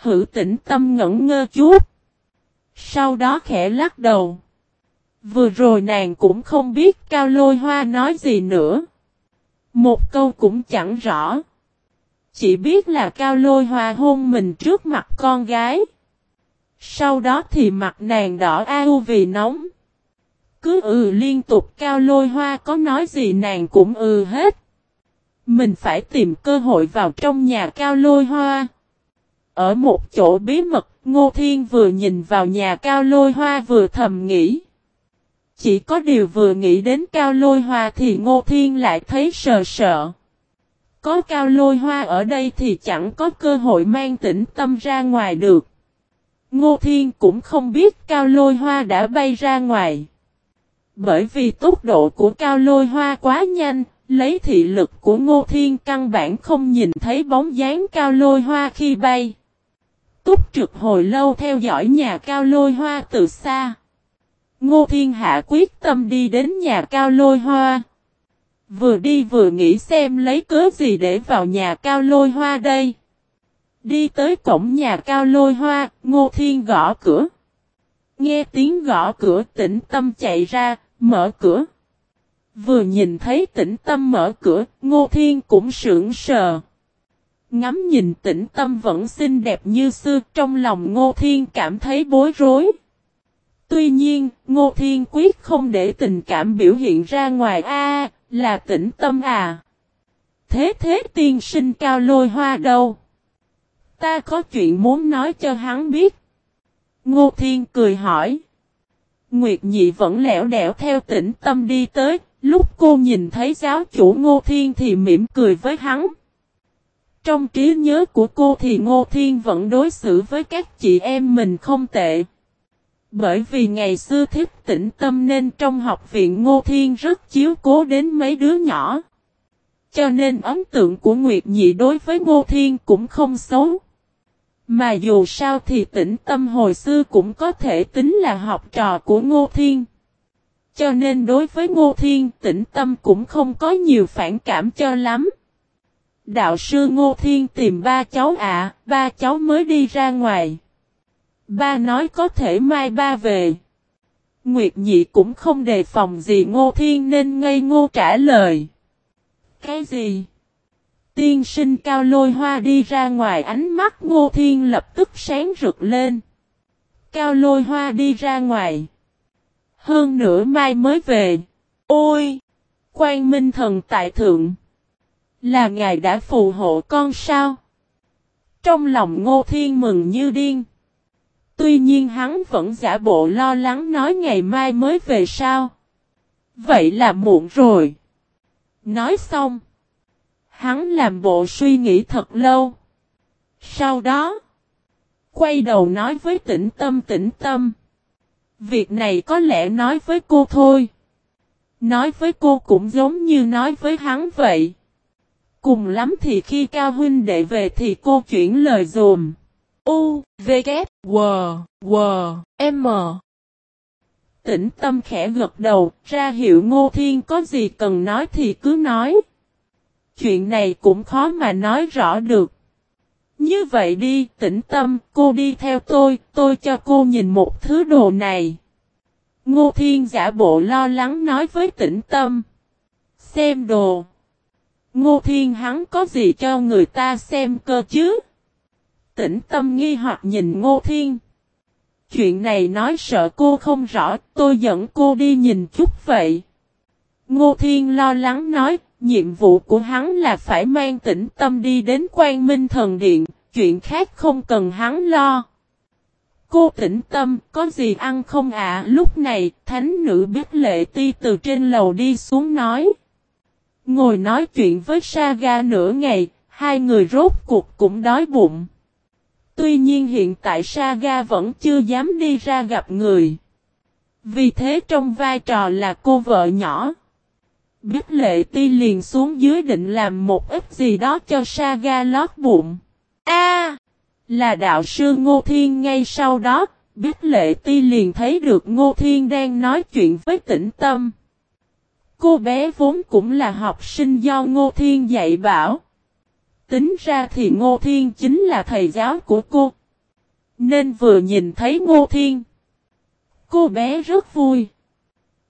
Hữu tĩnh tâm ngẩn ngơ chút. Sau đó khẽ lắc đầu. Vừa rồi nàng cũng không biết cao lôi hoa nói gì nữa. Một câu cũng chẳng rõ. Chỉ biết là cao lôi hoa hôn mình trước mặt con gái. Sau đó thì mặt nàng đỏ au vì nóng. Cứ ừ liên tục cao lôi hoa có nói gì nàng cũng ừ hết. Mình phải tìm cơ hội vào trong nhà cao lôi hoa. Ở một chỗ bí mật, Ngô Thiên vừa nhìn vào nhà cao lôi hoa vừa thầm nghĩ. Chỉ có điều vừa nghĩ đến cao lôi hoa thì Ngô Thiên lại thấy sợ sợ. Có cao lôi hoa ở đây thì chẳng có cơ hội mang tĩnh tâm ra ngoài được. Ngô Thiên cũng không biết cao lôi hoa đã bay ra ngoài. Bởi vì tốc độ của cao lôi hoa quá nhanh, lấy thị lực của Ngô Thiên căn bản không nhìn thấy bóng dáng cao lôi hoa khi bay. Túc trực hồi lâu theo dõi nhà cao lôi hoa từ xa. Ngô Thiên Hạ quyết tâm đi đến nhà cao lôi hoa. Vừa đi vừa nghĩ xem lấy cớ gì để vào nhà cao lôi hoa đây. Đi tới cổng nhà cao lôi hoa, Ngô Thiên gõ cửa. Nghe tiếng gõ cửa tĩnh tâm chạy ra, mở cửa. Vừa nhìn thấy tĩnh tâm mở cửa, Ngô Thiên cũng sững sờ. Ngắm nhìn tĩnh tâm vẫn xinh đẹp như xưa, trong lòng Ngô Thiên cảm thấy bối rối. Tuy nhiên, Ngô Thiên quyết không để tình cảm biểu hiện ra ngoài a là tĩnh tâm à. Thế thế tiên sinh cao lôi hoa đâu? Ta có chuyện muốn nói cho hắn biết. Ngô Thiên cười hỏi. Nguyệt Nhị vẫn lẻo đẻo theo tĩnh tâm đi tới, lúc cô nhìn thấy giáo chủ Ngô Thiên thì mỉm cười với hắn. Trong trí nhớ của cô thì Ngô Thiên vẫn đối xử với các chị em mình không tệ. Bởi vì ngày xưa thích tĩnh tâm nên trong học viện Ngô Thiên rất chiếu cố đến mấy đứa nhỏ. Cho nên ấn tượng của Nguyệt Nhị đối với Ngô Thiên cũng không xấu. Mà dù sao thì tĩnh tâm hồi xưa cũng có thể tính là học trò của Ngô Thiên. Cho nên đối với Ngô Thiên, tĩnh tâm cũng không có nhiều phản cảm cho lắm. Đạo sư Ngô Thiên tìm ba cháu ạ, ba cháu mới đi ra ngoài. Ba nói có thể mai ba về. Nguyệt Nhị cũng không đề phòng gì Ngô Thiên nên ngây ngô trả lời. Cái gì? Tiên sinh cao lôi hoa đi ra ngoài ánh mắt Ngô Thiên lập tức sáng rực lên. Cao lôi hoa đi ra ngoài. Hơn nửa mai mới về. Ôi! Quang Minh thần tại thượng. Là ngài đã phù hộ con sao? Trong lòng Ngô Thiên mừng như điên. Tuy nhiên hắn vẫn giả bộ lo lắng nói ngày mai mới về sao. Vậy là muộn rồi. Nói xong. Hắn làm bộ suy nghĩ thật lâu. Sau đó. Quay đầu nói với tĩnh tâm tĩnh tâm. Việc này có lẽ nói với cô thôi. Nói với cô cũng giống như nói với hắn vậy. Cùng lắm thì khi Cao Huynh đệ về thì cô chuyển lời dùm. U, V, K, W, W, M. Tĩnh tâm khẽ gật đầu, ra hiệu Ngô Thiên có gì cần nói thì cứ nói. Chuyện này cũng khó mà nói rõ được. Như vậy đi, tĩnh tâm, cô đi theo tôi, tôi cho cô nhìn một thứ đồ này. Ngô Thiên giả bộ lo lắng nói với tĩnh tâm. Xem đồ. Ngô Thiên hắn có gì cho người ta xem cơ chứ? Tĩnh tâm nghi hoặc nhìn Ngô Thiên. Chuyện này nói sợ cô không rõ, tôi dẫn cô đi nhìn chút vậy. Ngô Thiên lo lắng nói, nhiệm vụ của hắn là phải mang tĩnh tâm đi đến quan minh thần điện, chuyện khác không cần hắn lo. Cô tĩnh tâm, có gì ăn không ạ? Lúc này, thánh nữ biết lệ ti từ trên lầu đi xuống nói. Ngồi nói chuyện với Saga nửa ngày, hai người rốt cuộc cũng đói bụng. Tuy nhiên hiện tại Saga vẫn chưa dám đi ra gặp người. Vì thế trong vai trò là cô vợ nhỏ. Biết lệ ti liền xuống dưới định làm một ít gì đó cho Saga lót bụng. A Là đạo sư Ngô Thiên ngay sau đó, biết lệ ti liền thấy được Ngô Thiên đang nói chuyện với tĩnh tâm. Cô bé vốn cũng là học sinh do Ngô Thiên dạy bảo. Tính ra thì Ngô Thiên chính là thầy giáo của cô, Nên vừa nhìn thấy Ngô Thiên. Cô bé rất vui.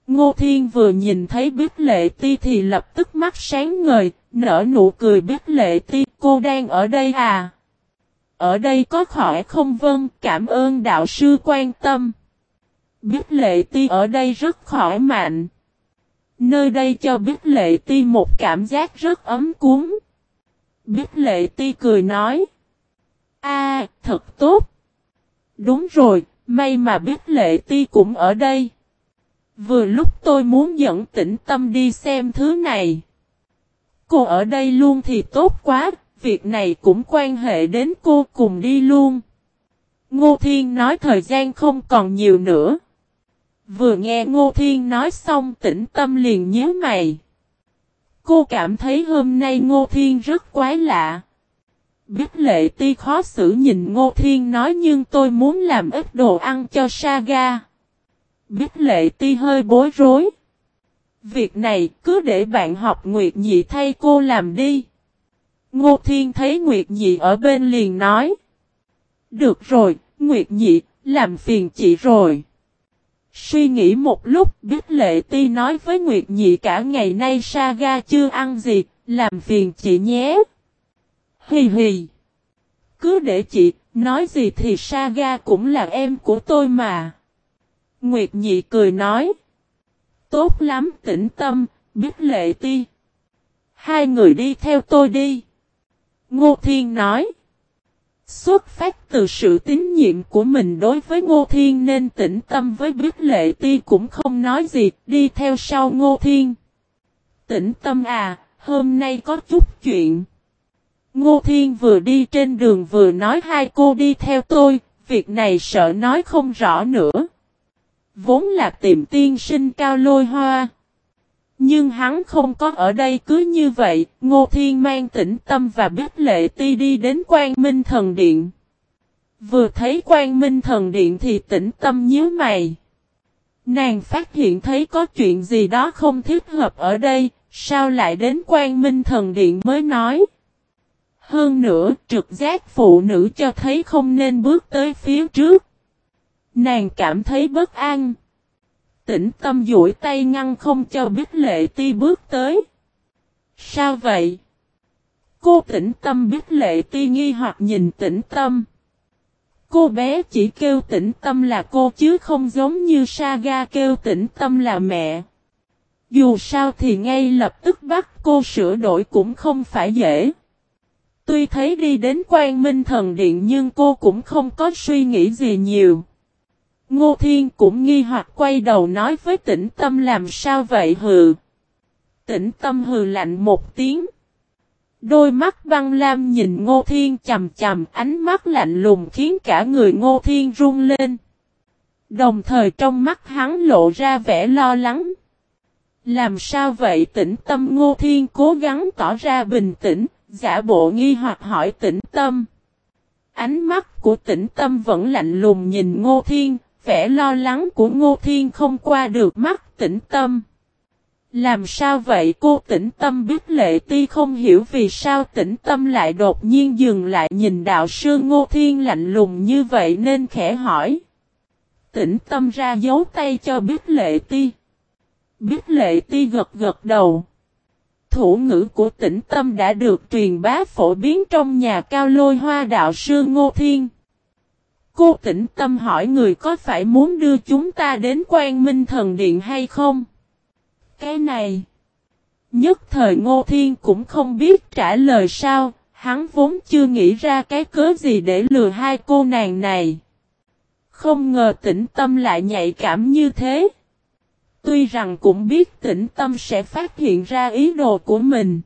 Ngô Thiên vừa nhìn thấy Bích Lệ Ti thì lập tức mắt sáng ngời, nở nụ cười Bích Lệ Ti, cô đang ở đây à? Ở đây có khỏi không vâng, cảm ơn đạo sư quan tâm. Bích Lệ Ti ở đây rất khỏi mạnh. Nơi đây cho Bích Lệ Ti một cảm giác rất ấm cúng. Bích Lệ Ti cười nói. a thật tốt. Đúng rồi, may mà Bích Lệ Ti cũng ở đây. Vừa lúc tôi muốn dẫn tĩnh tâm đi xem thứ này. Cô ở đây luôn thì tốt quá, việc này cũng quan hệ đến cô cùng đi luôn. Ngô Thiên nói thời gian không còn nhiều nữa. Vừa nghe Ngô Thiên nói xong tĩnh tâm liền nhớ mày. Cô cảm thấy hôm nay Ngô Thiên rất quái lạ. Biết lệ ti khó xử nhìn Ngô Thiên nói nhưng tôi muốn làm ít đồ ăn cho Saga. Biết lệ ti hơi bối rối. Việc này cứ để bạn học Nguyệt Nhị thay cô làm đi. Ngô Thiên thấy Nguyệt Nhị ở bên liền nói. Được rồi, Nguyệt Nhị, làm phiền chị rồi. Suy nghĩ một lúc Biết Lệ Ti nói với Nguyệt Nhị cả ngày nay Saga chưa ăn gì, làm phiền chị nhé. Hì hì. Cứ để chị, nói gì thì Saga cũng là em của tôi mà. Nguyệt Nhị cười nói. Tốt lắm tĩnh tâm, Biết Lệ Ti. Hai người đi theo tôi đi. Ngô Thiên nói. Xuất phát từ sự tín nhiệm của mình đối với Ngô Thiên nên tĩnh tâm với Bích Lệ Ti cũng không nói gì, đi theo sau Ngô Thiên. Tĩnh tâm à, hôm nay có chút chuyện. Ngô Thiên vừa đi trên đường vừa nói hai cô đi theo tôi, việc này sợ nói không rõ nữa. Vốn là tìm tiên sinh cao lôi hoa. Nhưng hắn không có ở đây cứ như vậy, Ngô Thiên mang tĩnh tâm và biết lệ ti đi đến quan minh thần điện. Vừa thấy quan minh thần điện thì tĩnh tâm nhớ mày. Nàng phát hiện thấy có chuyện gì đó không thích hợp ở đây, sao lại đến quan minh thần điện mới nói. Hơn nữa, trực giác phụ nữ cho thấy không nên bước tới phía trước. Nàng cảm thấy bất an tĩnh tâm duỗi tay ngăn không cho Bích Lệ Ti bước tới. Sao vậy? Cô tĩnh tâm Bích Lệ Ti nghi hoặc nhìn tĩnh tâm. Cô bé chỉ kêu tĩnh tâm là cô chứ không giống như Saga kêu tĩnh tâm là mẹ. Dù sao thì ngay lập tức bắt cô sửa đổi cũng không phải dễ. Tuy thấy đi đến quan minh thần điện nhưng cô cũng không có suy nghĩ gì nhiều. Ngô Thiên cũng nghi hoặc quay đầu nói với tĩnh tâm làm sao vậy hừ. Tĩnh tâm hừ lạnh một tiếng. Đôi mắt băng lam nhìn Ngô Thiên chầm chầm ánh mắt lạnh lùng khiến cả người Ngô Thiên run lên. Đồng thời trong mắt hắn lộ ra vẻ lo lắng. Làm sao vậy tĩnh tâm Ngô Thiên cố gắng tỏ ra bình tĩnh, giả bộ nghi hoặc hỏi tĩnh tâm. Ánh mắt của tĩnh tâm vẫn lạnh lùng nhìn Ngô Thiên, vẻ lo lắng của Ngô Thiên không qua được mắt tĩnh tâm. Làm sao vậy cô tĩnh tâm biết lệ ti không hiểu vì sao tĩnh tâm lại đột nhiên dừng lại nhìn đạo sư Ngô Thiên lạnh lùng như vậy nên khẽ hỏi. Tĩnh tâm ra dấu tay cho biết lệ ti. Biết lệ ti gật gật đầu. Thủ ngữ của tĩnh tâm đã được truyền bá phổ biến trong nhà cao lôi hoa đạo sư Ngô Thiên. Cô tĩnh tâm hỏi người có phải muốn đưa chúng ta đến quan minh thần điện hay không? Cái này. Nhất thời Ngô Thiên cũng không biết trả lời sao, hắn vốn chưa nghĩ ra cái cớ gì để lừa hai cô nàng này. Không ngờ tĩnh tâm lại nhạy cảm như thế. Tuy rằng cũng biết tĩnh tâm sẽ phát hiện ra ý đồ của mình.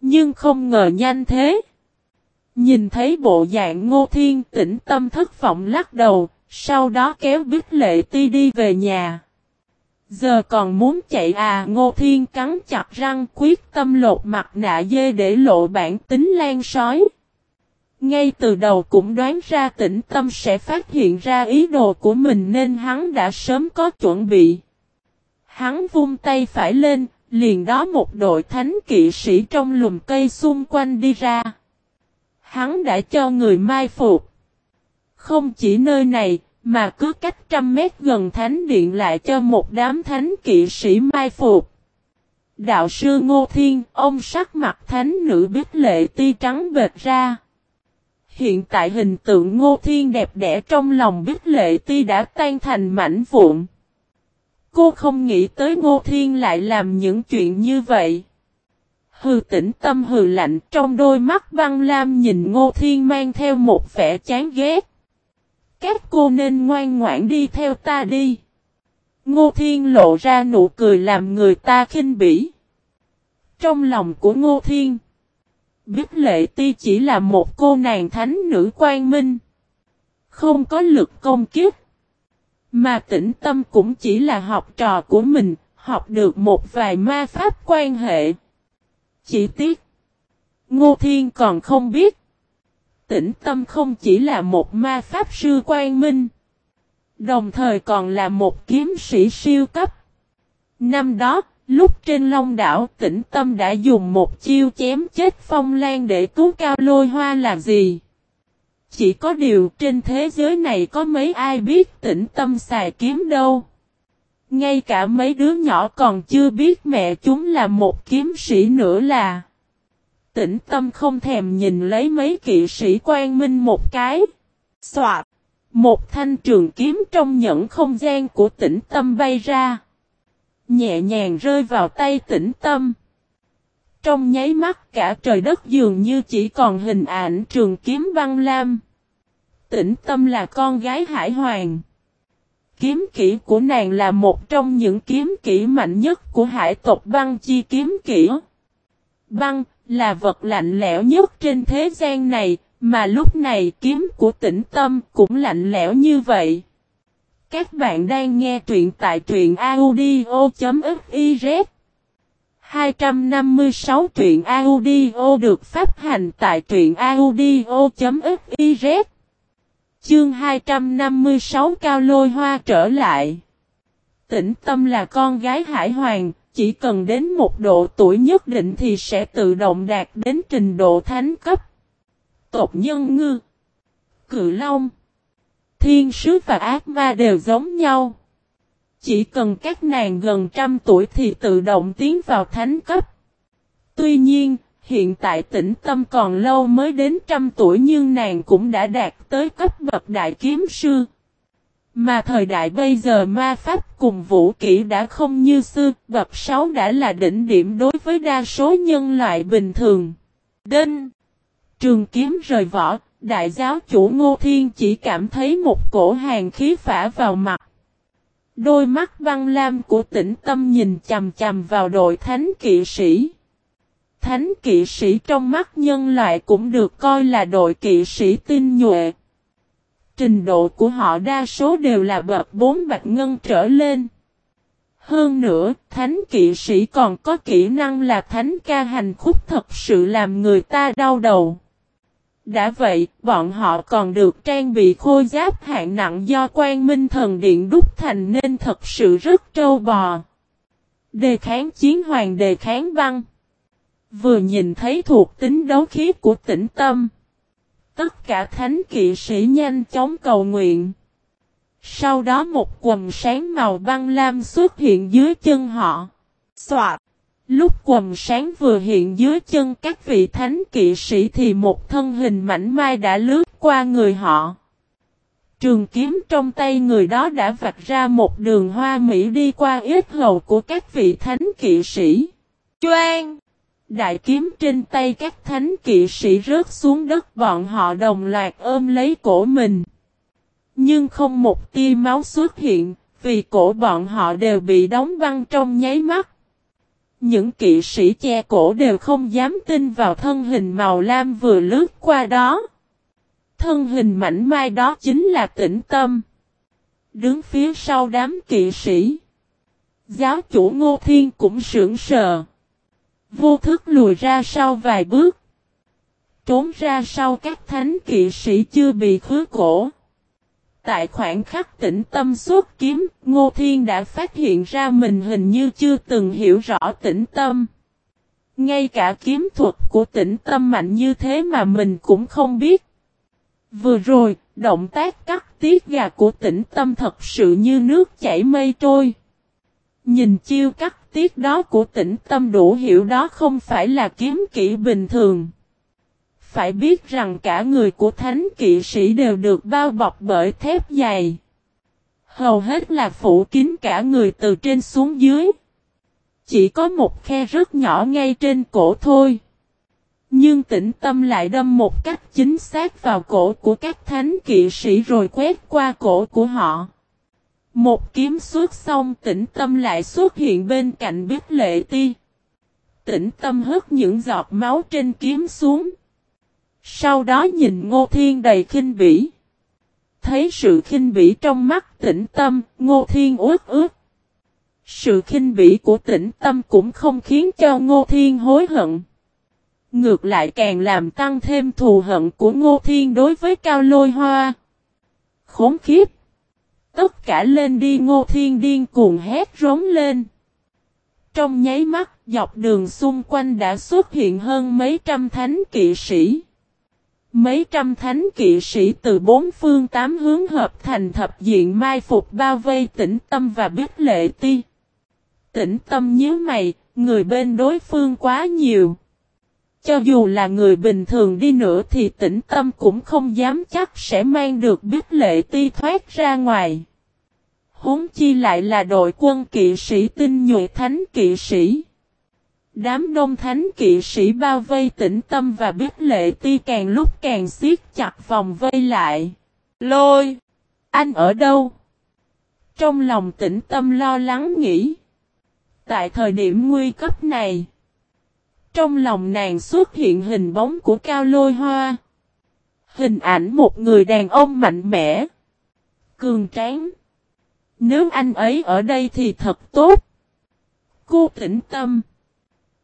Nhưng không ngờ nhanh thế. Nhìn thấy bộ dạng ngô thiên tĩnh tâm thất vọng lắc đầu, sau đó kéo Bích lệ ti đi về nhà. Giờ còn muốn chạy à ngô thiên cắn chặt răng quyết tâm lột mặt nạ dê để lộ bản tính lan sói. Ngay từ đầu cũng đoán ra tĩnh tâm sẽ phát hiện ra ý đồ của mình nên hắn đã sớm có chuẩn bị. Hắn vung tay phải lên, liền đó một đội thánh kỵ sĩ trong lùm cây xung quanh đi ra. Hắn đã cho người mai phục. Không chỉ nơi này, mà cứ cách trăm mét gần thánh điện lại cho một đám thánh kỵ sĩ mai phục. Đạo sư Ngô Thiên, ông sắc mặt thánh nữ biết lệ ti trắng bệt ra. Hiện tại hình tượng Ngô Thiên đẹp đẽ trong lòng biết lệ ti đã tan thành mảnh vụn. Cô không nghĩ tới Ngô Thiên lại làm những chuyện như vậy. Hừ tĩnh tâm hừ lạnh trong đôi mắt băng lam nhìn Ngô Thiên mang theo một vẻ chán ghét. Các cô nên ngoan ngoãn đi theo ta đi. Ngô Thiên lộ ra nụ cười làm người ta khinh bỉ. Trong lòng của Ngô Thiên, Biết Lệ Ti chỉ là một cô nàng thánh nữ quan minh. Không có lực công kiếp. Mà tĩnh tâm cũng chỉ là học trò của mình, học được một vài ma pháp quan hệ. Chỉ tiếc. Ngô Thiên còn không biết. Tĩnh tâm không chỉ là một ma pháp sư quan minh. Đồng thời còn là một kiếm sĩ siêu cấp. Năm đó, lúc trên Long đảo tĩnh tâm đã dùng một chiêu chém chết phong lan để cứu cao lôi hoa là gì? Chỉ có điều trên thế giới này có mấy ai biết tĩnh tâm xài kiếm đâu. Ngay cả mấy đứa nhỏ còn chưa biết mẹ chúng là một kiếm sĩ nữa là. Tĩnh tâm không thèm nhìn lấy mấy kỵ sĩ quan minh một cái. Xoạt. Một thanh trường kiếm trong nhẫn không gian của tĩnh tâm bay ra. Nhẹ nhàng rơi vào tay tĩnh tâm. Trong nháy mắt cả trời đất dường như chỉ còn hình ảnh trường kiếm băng lam. Tĩnh tâm là con gái hải hoàng. Kiếm kỹ của nàng là một trong những kiếm kỹ mạnh nhất của hải tộc băng chi kiếm kỹ. Băng là vật lạnh lẽo nhất trên thế gian này, mà lúc này kiếm của tĩnh tâm cũng lạnh lẽo như vậy. Các bạn đang nghe truyện tại truyện audio.fiz 256 truyện audio được phát hành tại truyện audio.fiz Chương 256 Cao Lôi Hoa trở lại Tĩnh tâm là con gái hải hoàng, chỉ cần đến một độ tuổi nhất định thì sẽ tự động đạt đến trình độ thánh cấp. Tộc nhân ngư Cự Long Thiên sứ và ác ma đều giống nhau. Chỉ cần các nàng gần trăm tuổi thì tự động tiến vào thánh cấp. Tuy nhiên, hiện tại tĩnh tâm còn lâu mới đến trăm tuổi nhưng nàng cũng đã đạt tới cấp bậc đại kiếm sư. Mà thời đại bây giờ ma pháp cùng vũ kỹ đã không như xưa, bậc 6 đã là đỉnh điểm đối với đa số nhân loại bình thường. Đinh! Trường kiếm rời vỏ, đại giáo chủ Ngô Thiên chỉ cảm thấy một cổ hàng khí phả vào mặt. Đôi mắt băng lam của tĩnh tâm nhìn chầm chầm vào đội thánh kỵ sĩ. Thánh kỵ sĩ trong mắt nhân loại cũng được coi là đội kỵ sĩ tinh nhuệ. Trình độ của họ đa số đều là bậc bốn bạch ngân trở lên. Hơn nữa, thánh kỵ sĩ còn có kỹ năng là thánh ca hành khúc thật sự làm người ta đau đầu. Đã vậy, bọn họ còn được trang bị khôi giáp hạng nặng do quan minh thần điện đúc thành nên thật sự rất trâu bò. Đề kháng chiến hoàng đề kháng băng. Vừa nhìn thấy thuộc tính đấu khí của tĩnh tâm. Tất cả thánh kỵ sĩ nhanh chóng cầu nguyện. Sau đó một quần sáng màu băng lam xuất hiện dưới chân họ. Xoạt! Lúc quần sáng vừa hiện dưới chân các vị thánh kỵ sĩ thì một thân hình mảnh mai đã lướt qua người họ. Trường kiếm trong tay người đó đã vạch ra một đường hoa mỹ đi qua ít hầu của các vị thánh kỵ sĩ. Choang! Đại kiếm trên tay các thánh kỵ sĩ rớt xuống đất bọn họ đồng loạt ôm lấy cổ mình. Nhưng không một tia máu xuất hiện, vì cổ bọn họ đều bị đóng băng trong nháy mắt. Những kỵ sĩ che cổ đều không dám tin vào thân hình màu lam vừa lướt qua đó. Thân hình mảnh mai đó chính là tĩnh tâm. Đứng phía sau đám kỵ sĩ. Giáo chủ Ngô Thiên cũng sững sờ. Vô thức lùi ra sau vài bước. Trốn ra sau các thánh kỵ sĩ chưa bị khứa cổ. Tại khoảnh khắc tĩnh tâm suốt kiếm, Ngô Thiên đã phát hiện ra mình hình như chưa từng hiểu rõ tĩnh tâm. Ngay cả kiếm thuật của tĩnh tâm mạnh như thế mà mình cũng không biết. Vừa rồi, động tác cắt tiết gà của tĩnh tâm thật sự như nước chảy mây trôi. Nhìn chiêu cắt tiết đó của tĩnh tâm đủ hiểu đó không phải là kiếm kỹ bình thường. Phải biết rằng cả người của thánh kỵ sĩ đều được bao bọc bởi thép dày. Hầu hết là phủ kín cả người từ trên xuống dưới. Chỉ có một khe rất nhỏ ngay trên cổ thôi. Nhưng tĩnh tâm lại đâm một cách chính xác vào cổ của các thánh kỵ sĩ rồi quét qua cổ của họ. Một kiếm suốt xong tĩnh tâm lại xuất hiện bên cạnh biết lệ ti. Tĩnh tâm hớt những giọt máu trên kiếm xuống. Sau đó nhìn ngô thiên đầy khinh bỉ. Thấy sự khinh bỉ trong mắt tĩnh tâm, ngô thiên ướt ướt. Sự khinh bỉ của tĩnh tâm cũng không khiến cho ngô thiên hối hận. Ngược lại càng làm tăng thêm thù hận của ngô thiên đối với cao lôi hoa. Khốn khiếp! Tất cả lên đi ngô thiên điên cuồng hét rống lên. Trong nháy mắt, dọc đường xung quanh đã xuất hiện hơn mấy trăm thánh kỵ sĩ. Mấy trăm thánh kỵ sĩ từ bốn phương tám hướng hợp thành thập diện mai phục bao vây tĩnh tâm và biết lệ ti. Tĩnh tâm nhớ mày, người bên đối phương quá nhiều. Cho dù là người bình thường đi nữa thì tĩnh tâm cũng không dám chắc sẽ mang được biết lệ ti thoát ra ngoài. Huống chi lại là đội quân kỵ sĩ tinh nhuệ thánh kỵ sĩ. Đám đông thánh kỵ sĩ bao vây tĩnh tâm và biết lệ ti càng lúc càng siết chặt vòng vây lại. Lôi! Anh ở đâu? Trong lòng tĩnh tâm lo lắng nghĩ. Tại thời điểm nguy cấp này. Trong lòng nàng xuất hiện hình bóng của cao lôi hoa. Hình ảnh một người đàn ông mạnh mẽ. Cường tráng. Nếu anh ấy ở đây thì thật tốt. Cô tĩnh tâm.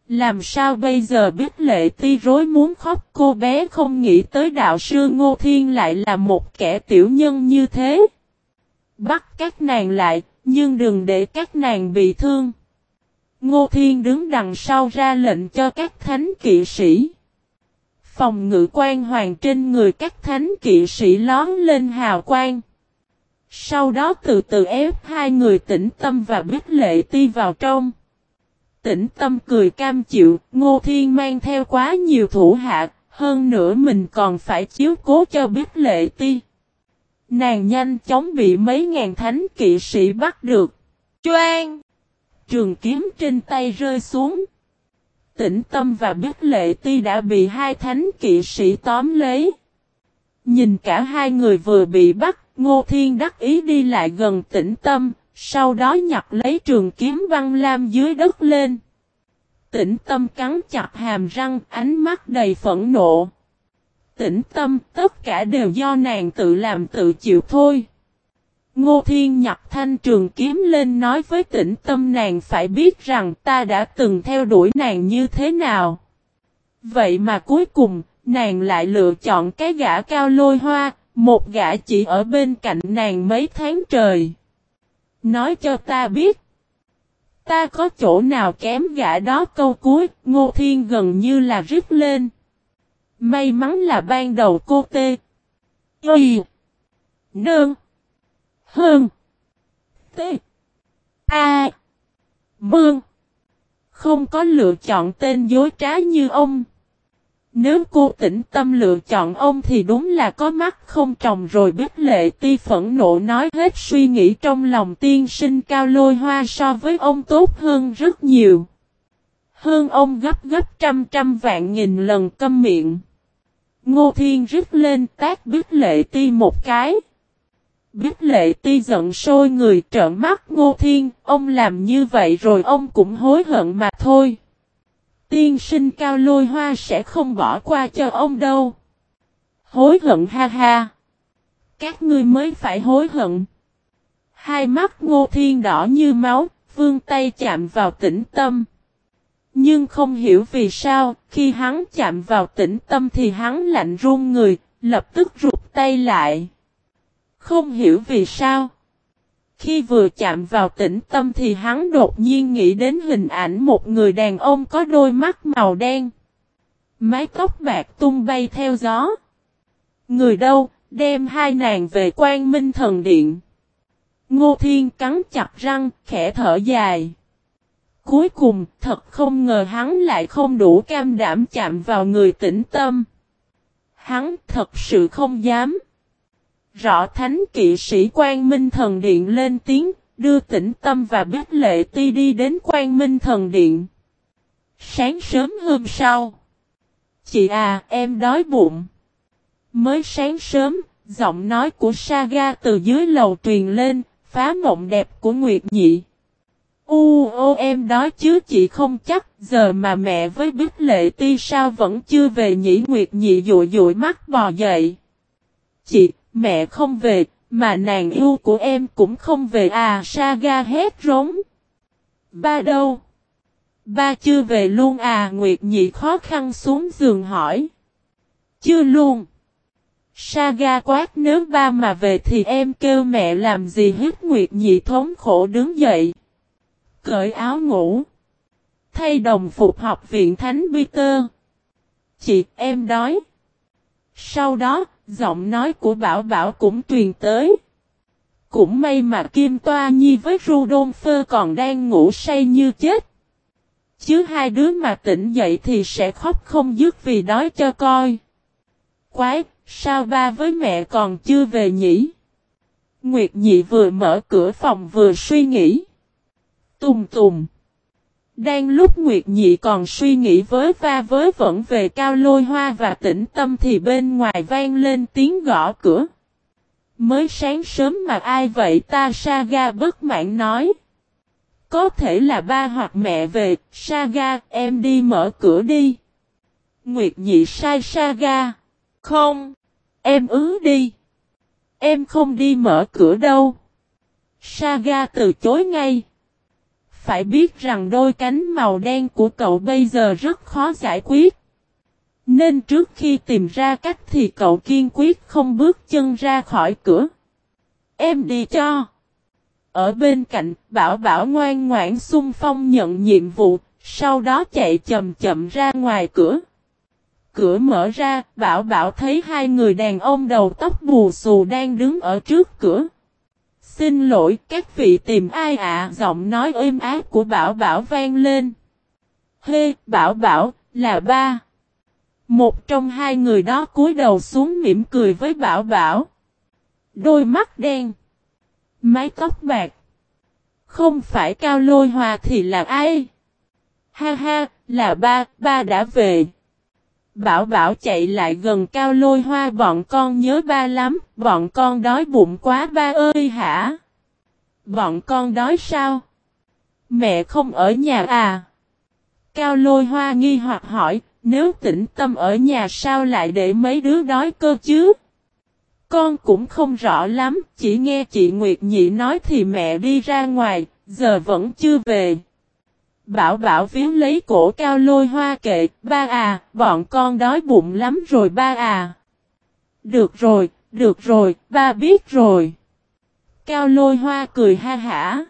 Làm sao bây giờ biết lệ ti rối muốn khóc cô bé không nghĩ tới đạo sư Ngô Thiên lại là một kẻ tiểu nhân như thế. Bắt các nàng lại, nhưng đừng để các nàng bị thương. Ngô Thiên đứng đằng sau ra lệnh cho các thánh kỵ sĩ. Phòng ngự quan hoàng trên người các thánh kỵ sĩ lón lên hào quang. Sau đó từ từ ép hai người tĩnh tâm và biết lệ ti vào trong. Tĩnh tâm cười cam chịu, Ngô Thiên mang theo quá nhiều thủ hạ, hơn nữa mình còn phải chiếu cố cho biết lệ ti. Nàng nhanh chóng bị mấy ngàn thánh kỵ sĩ bắt được. Choang! Trường kiếm trên tay rơi xuống. Tĩnh tâm và biết lệ ti đã bị hai thánh kỵ sĩ tóm lấy. Nhìn cả hai người vừa bị bắt, Ngô Thiên đắc ý đi lại gần tĩnh tâm, sau đó nhặt lấy trường kiếm văn lam dưới đất lên. Tĩnh tâm cắn chặt hàm răng, ánh mắt đầy phẫn nộ. Tĩnh tâm, tất cả đều do nàng tự làm tự chịu thôi. Ngô Thiên nhặt thanh trường kiếm lên nói với tĩnh tâm nàng phải biết rằng ta đã từng theo đuổi nàng như thế nào. Vậy mà cuối cùng, nàng lại lựa chọn cái gã cao lôi hoa, một gã chỉ ở bên cạnh nàng mấy tháng trời. Nói cho ta biết. Ta có chỗ nào kém gã đó câu cuối, Ngô Thiên gần như là rít lên. May mắn là ban đầu cô tê. Y. Nương. Hơn. T. A. Bương. Không có lựa chọn tên dối trá như ông. Nếu cô tĩnh tâm lựa chọn ông thì đúng là có mắt không trồng rồi biết lệ ti phẫn nộ nói hết suy nghĩ trong lòng tiên sinh cao lôi hoa so với ông tốt hơn rất nhiều. Hơn ông gấp gấp trăm trăm vạn nghìn lần câm miệng. Ngô Thiên rít lên tác biết lệ ti một cái. Biết lệ ti giận sôi người trợn mắt Ngô Thiên, ông làm như vậy rồi ông cũng hối hận mà thôi. Tiên sinh cao lôi hoa sẽ không bỏ qua cho ông đâu. Hối hận ha ha. Các ngươi mới phải hối hận. Hai mắt ngô thiên đỏ như máu, vương tay chạm vào tĩnh tâm. Nhưng không hiểu vì sao, khi hắn chạm vào tĩnh tâm thì hắn lạnh run người, lập tức rụt tay lại. Không hiểu vì sao. Khi vừa chạm vào tĩnh tâm thì hắn đột nhiên nghĩ đến hình ảnh một người đàn ông có đôi mắt màu đen. Mái tóc bạc tung bay theo gió. Người đâu, đem hai nàng về quan minh thần điện. Ngô Thiên cắn chặt răng, khẽ thở dài. Cuối cùng, thật không ngờ hắn lại không đủ cam đảm chạm vào người tĩnh tâm. Hắn thật sự không dám. Rõ thánh kỵ sĩ quan minh thần điện lên tiếng, đưa tĩnh tâm và biết lệ ti đi đến quan minh thần điện. Sáng sớm hôm sau. Chị à, em đói bụng. Mới sáng sớm, giọng nói của Saga từ dưới lầu truyền lên, phá mộng đẹp của Nguyệt Nhị. U ô em đói chứ chị không chắc, giờ mà mẹ với Bích Lệ Ti sao vẫn chưa về nhỉ Nguyệt Nhị dụi dụi mắt bò dậy. Chị, mẹ không về, mà nàng yêu của em cũng không về à Saga hét rống. Ba đâu? Ba chưa về luôn à Nguyệt Nhị khó khăn xuống giường hỏi. Chưa luôn. Saga quát nếu ba mà về thì em kêu mẹ làm gì hết Nguyệt Nhị thống khổ đứng dậy. Cởi áo ngủ. Thay đồng phục học viện Thánh Peter. Chị em đói. Sau đó, giọng nói của Bảo Bảo cũng truyền tới. Cũng may mà Kim Toa Nhi với Rudolfo còn đang ngủ say như chết. Chứ hai đứa mà tỉnh dậy thì sẽ khóc không dứt vì đói cho coi. Quái, sao ba với mẹ còn chưa về nhỉ? Nguyệt Nhị vừa mở cửa phòng vừa suy nghĩ. Tùng tùng. Đang lúc Nguyệt Nhị còn suy nghĩ với va với vẫn về cao lôi hoa và tĩnh tâm thì bên ngoài vang lên tiếng gõ cửa. Mới sáng sớm mà ai vậy ta Saga bất mãn nói. Có thể là ba hoặc mẹ về, Saga em đi mở cửa đi. Nguyệt Nhị sai Saga. Không, em ứ đi. Em không đi mở cửa đâu. Saga từ chối ngay. Phải biết rằng đôi cánh màu đen của cậu bây giờ rất khó giải quyết. Nên trước khi tìm ra cách thì cậu kiên quyết không bước chân ra khỏi cửa. Em đi cho. Ở bên cạnh, Bảo Bảo ngoan ngoãn xung phong nhận nhiệm vụ, sau đó chạy chậm chậm ra ngoài cửa. Cửa mở ra, Bảo Bảo thấy hai người đàn ông đầu tóc bù xù đang đứng ở trước cửa. Xin lỗi các vị tìm ai ạ giọng nói êm áp của Bảo Bảo vang lên. Hê, Bảo Bảo, là ba. Một trong hai người đó cúi đầu xuống mỉm cười với Bảo Bảo. Đôi mắt đen. Mái tóc bạc. Không phải cao lôi hòa thì là ai? Ha ha, là ba, ba đã về. Bảo bảo chạy lại gần cao lôi hoa bọn con nhớ ba lắm, bọn con đói bụng quá ba ơi hả? Bọn con đói sao? Mẹ không ở nhà à? Cao lôi hoa nghi hoặc hỏi, nếu tĩnh tâm ở nhà sao lại để mấy đứa đói cơ chứ? Con cũng không rõ lắm, chỉ nghe chị Nguyệt Nhị nói thì mẹ đi ra ngoài, giờ vẫn chưa về. Bảo bảo viếu lấy cổ cao lôi hoa kệ, ba à, bọn con đói bụng lắm rồi ba à. Được rồi, được rồi, ba biết rồi. Cao lôi hoa cười ha hả.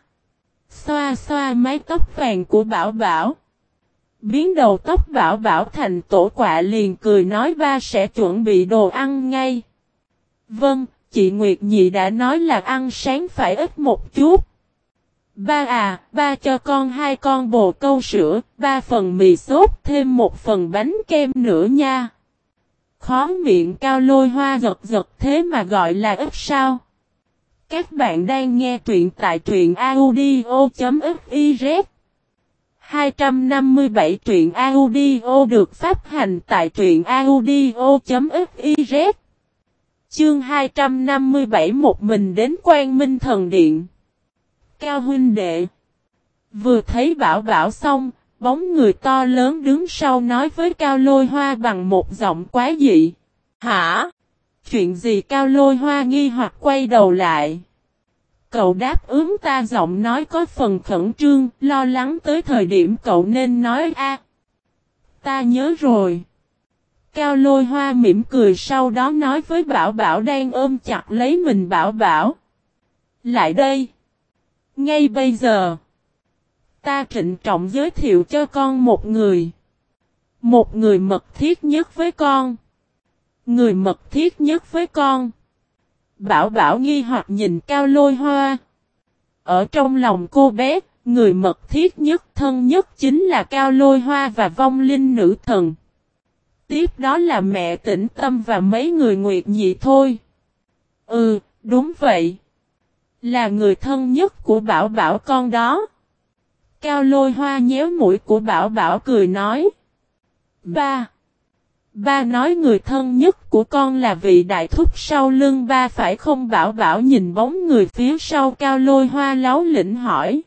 Xoa xoa mái tóc vàng của bảo bảo. Biến đầu tóc bảo bảo thành tổ quạ liền cười nói ba sẽ chuẩn bị đồ ăn ngay. Vâng, chị Nguyệt Nhị đã nói là ăn sáng phải ít một chút. Ba à, ba cho con hai con bồ câu sữa, ba phần mì sốt thêm một phần bánh kem nữa nha. Khó miệng cao lôi hoa giật giật thế mà gọi là ít sao. Các bạn đang nghe truyện tại truyện audio.fiz 257 truyện audio được phát hành tại truyện audio.fiz Chương 257 một mình đến Quang minh thần điện Cao huynh đệ. Vừa thấy bảo bảo xong, bóng người to lớn đứng sau nói với Cao Lôi Hoa bằng một giọng quá dị. Hả? Chuyện gì Cao Lôi Hoa nghi hoặc quay đầu lại? Cậu đáp ứng ta giọng nói có phần khẩn trương, lo lắng tới thời điểm cậu nên nói a. ta nhớ rồi. Cao lôi hoa mỉm cười sau đó nói với Bảo Bảo đang ôm chặt lấy mình Bảo Bảo. Lại đây. Ngay bây giờ, ta trịnh trọng giới thiệu cho con một người. Một người mật thiết nhất với con. Người mật thiết nhất với con. Bảo bảo nghi hoặc nhìn cao lôi hoa. Ở trong lòng cô bé, người mật thiết nhất thân nhất chính là cao lôi hoa và vong linh nữ thần. Tiếp đó là mẹ tĩnh tâm và mấy người nguyệt nhị thôi. Ừ, đúng vậy. Là người thân nhất của bảo bảo con đó. Cao lôi hoa nhéo mũi của bảo bảo cười nói. Ba. Ba nói người thân nhất của con là vị đại thúc sau lưng ba phải không bảo bảo nhìn bóng người phía sau cao lôi hoa láo lĩnh hỏi.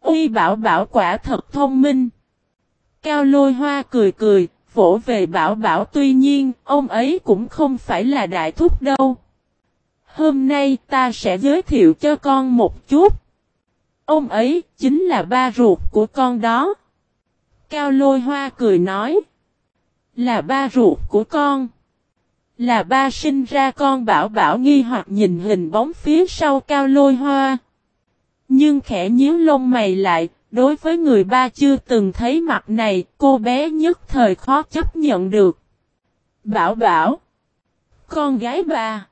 Uy bảo bảo quả thật thông minh. Cao lôi hoa cười cười, vỗ về bảo bảo tuy nhiên, ông ấy cũng không phải là đại thúc đâu. Hôm nay ta sẽ giới thiệu cho con một chút. Ông ấy chính là ba ruột của con đó. Cao lôi hoa cười nói. Là ba ruột của con. Là ba sinh ra con bảo bảo nghi hoặc nhìn hình bóng phía sau cao lôi hoa. Nhưng khẽ nhíu lông mày lại, đối với người ba chưa từng thấy mặt này, cô bé nhất thời khó chấp nhận được. Bảo bảo. Con gái ba.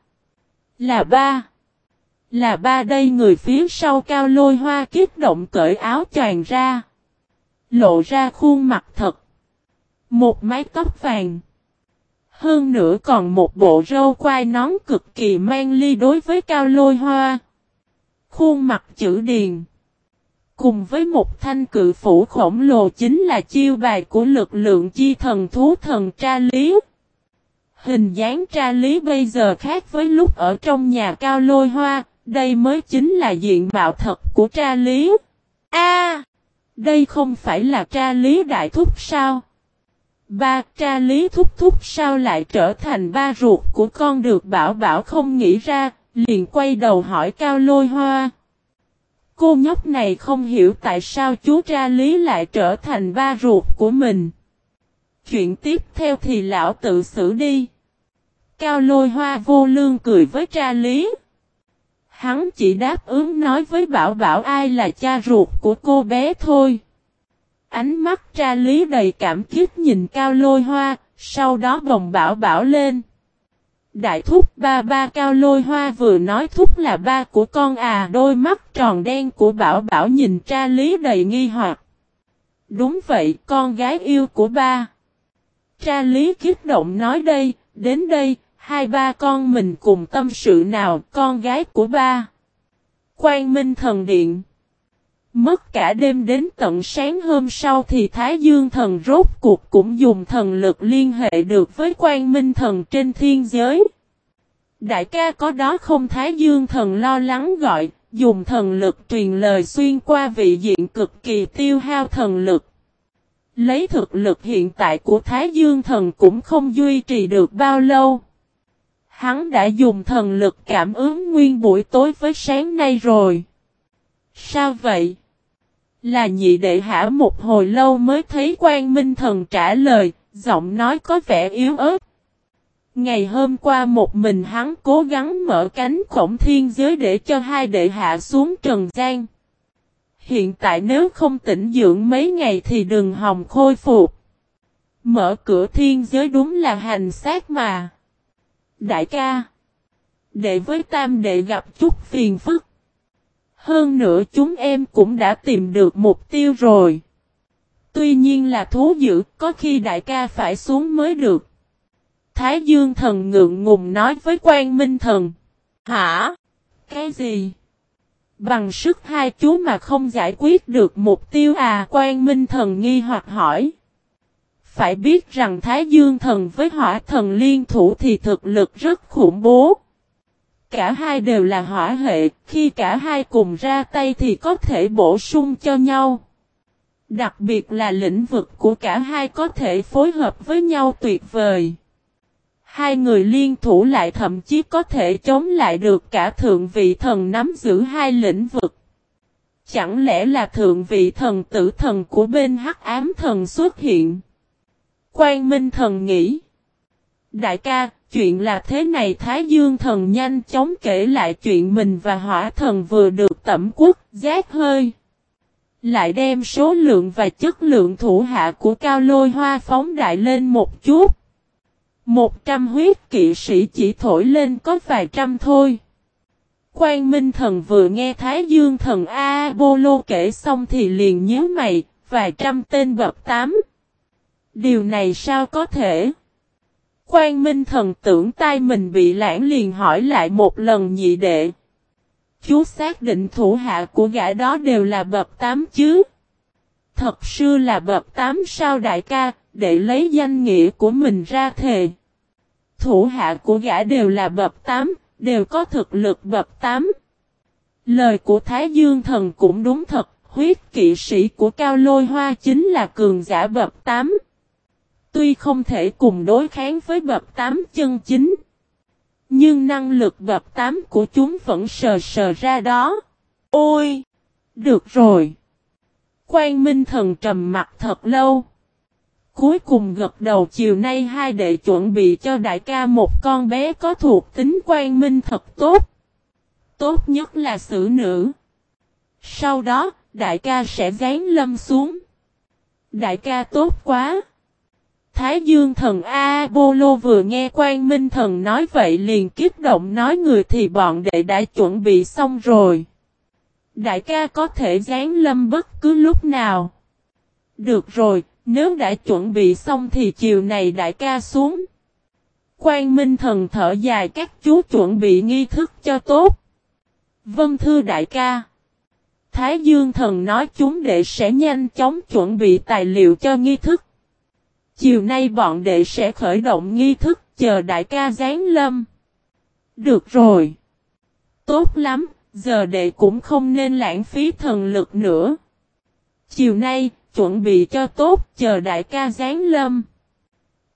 Là ba. Là ba đây người phía sau cao lôi hoa kiếp động cởi áo choàng ra. Lộ ra khuôn mặt thật. Một mái tóc vàng. Hơn nữa còn một bộ râu quai nón cực kỳ mang ly đối với cao lôi hoa. Khuôn mặt chữ điền. Cùng với một thanh cự phủ khổng lồ chính là chiêu bài của lực lượng chi thần thú thần tra liếu. Hình dáng tra lý bây giờ khác với lúc ở trong nhà cao lôi hoa, đây mới chính là diện mạo thật của tra lý. A, đây không phải là tra lý đại thúc sao? Ba tra lý thúc thúc sao lại trở thành ba ruột của con được bảo bảo không nghĩ ra, liền quay đầu hỏi cao lôi hoa. Cô nhóc này không hiểu tại sao chú tra lý lại trở thành ba ruột của mình. Chuyện tiếp theo thì lão tự xử đi. Cao lôi hoa vô lương cười với tra lý. Hắn chỉ đáp ứng nói với bảo bảo ai là cha ruột của cô bé thôi. Ánh mắt tra lý đầy cảm kích nhìn cao lôi hoa, sau đó bồng bảo bảo lên. Đại thúc ba ba cao lôi hoa vừa nói thúc là ba của con à đôi mắt tròn đen của bảo bảo nhìn tra lý đầy nghi hoặc. Đúng vậy con gái yêu của ba. Tra lý kích động nói đây, đến đây, hai ba con mình cùng tâm sự nào con gái của ba. Quang Minh Thần Điện Mất cả đêm đến tận sáng hôm sau thì Thái Dương Thần rốt cuộc cũng dùng thần lực liên hệ được với Quang Minh Thần trên thiên giới. Đại ca có đó không Thái Dương Thần lo lắng gọi, dùng thần lực truyền lời xuyên qua vị diện cực kỳ tiêu hao thần lực. Lấy thực lực hiện tại của Thái Dương Thần cũng không duy trì được bao lâu. Hắn đã dùng thần lực cảm ứng nguyên buổi tối với sáng nay rồi. Sao vậy? Là nhị đệ hả một hồi lâu mới thấy quan minh thần trả lời, giọng nói có vẻ yếu ớt. Ngày hôm qua một mình hắn cố gắng mở cánh cổng thiên giới để cho hai đệ hạ xuống trần gian. Hiện tại nếu không tỉnh dưỡng mấy ngày thì đừng hòng khôi phục. Mở cửa thiên giới đúng là hành xác mà. Đại ca. Đệ với tam đệ gặp chút phiền phức. Hơn nữa chúng em cũng đã tìm được mục tiêu rồi. Tuy nhiên là thú dữ, có khi đại ca phải xuống mới được. Thái Dương thần ngượng ngùng nói với quan minh thần. Hả? Cái gì? Bằng sức hai chú mà không giải quyết được mục tiêu à quan minh thần nghi hoặc hỏi. Phải biết rằng Thái Dương thần với hỏa thần liên thủ thì thực lực rất khủng bố. Cả hai đều là hỏa hệ, khi cả hai cùng ra tay thì có thể bổ sung cho nhau. Đặc biệt là lĩnh vực của cả hai có thể phối hợp với nhau tuyệt vời. Hai người liên thủ lại thậm chí có thể chống lại được cả thượng vị thần nắm giữ hai lĩnh vực. Chẳng lẽ là thượng vị thần tử thần của bên hắc ám thần xuất hiện? Quang Minh thần nghĩ. Đại ca, chuyện là thế này Thái Dương thần nhanh chóng kể lại chuyện mình và hỏa thần vừa được tẩm quốc, giác hơi. Lại đem số lượng và chất lượng thủ hạ của cao lôi hoa phóng đại lên một chút. Một trăm huyết kỵ sĩ chỉ thổi lên có vài trăm thôi. Quan Minh Thần vừa nghe Thái Dương Thần A-bô-lô kể xong thì liền nhớ mày, vài trăm tên bậc tám. Điều này sao có thể? Quan Minh Thần tưởng tay mình bị lãng liền hỏi lại một lần nhị đệ. Chú xác định thủ hạ của gã đó đều là bậc tám chứ? Thật sư là bậc tám sao đại ca, để lấy danh nghĩa của mình ra thề. Thủ hạ của gã đều là bậc tám, đều có thực lực bậc tám. Lời của Thái Dương Thần cũng đúng thật, huyết kỵ sĩ của Cao Lôi Hoa chính là cường giả bậc tám. Tuy không thể cùng đối kháng với bậc tám chân chính. Nhưng năng lực bậc tám của chúng vẫn sờ sờ ra đó. Ôi! Được rồi! Quan Minh Thần trầm mặt thật lâu. Cuối cùng gật đầu chiều nay hai đệ chuẩn bị cho đại ca một con bé có thuộc tính quan minh thật tốt. Tốt nhất là xử nữ. Sau đó, đại ca sẽ gán lâm xuống. Đại ca tốt quá. Thái Dương thần A-bô-lô vừa nghe quan minh thần nói vậy liền kích động nói người thì bọn đệ đã chuẩn bị xong rồi. Đại ca có thể gián lâm bất cứ lúc nào. Được rồi, nếu đã chuẩn bị xong thì chiều này đại ca xuống. Quan Minh Thần thở dài các chú chuẩn bị nghi thức cho tốt. Vâng thưa đại ca. Thái Dương Thần nói chúng đệ sẽ nhanh chóng chuẩn bị tài liệu cho nghi thức. Chiều nay bọn đệ sẽ khởi động nghi thức chờ đại ca giáng lâm. Được rồi. Tốt lắm, giờ đệ cũng không nên lãng phí thần lực nữa. Chiều nay, chuẩn bị cho tốt, chờ đại ca giáng lâm.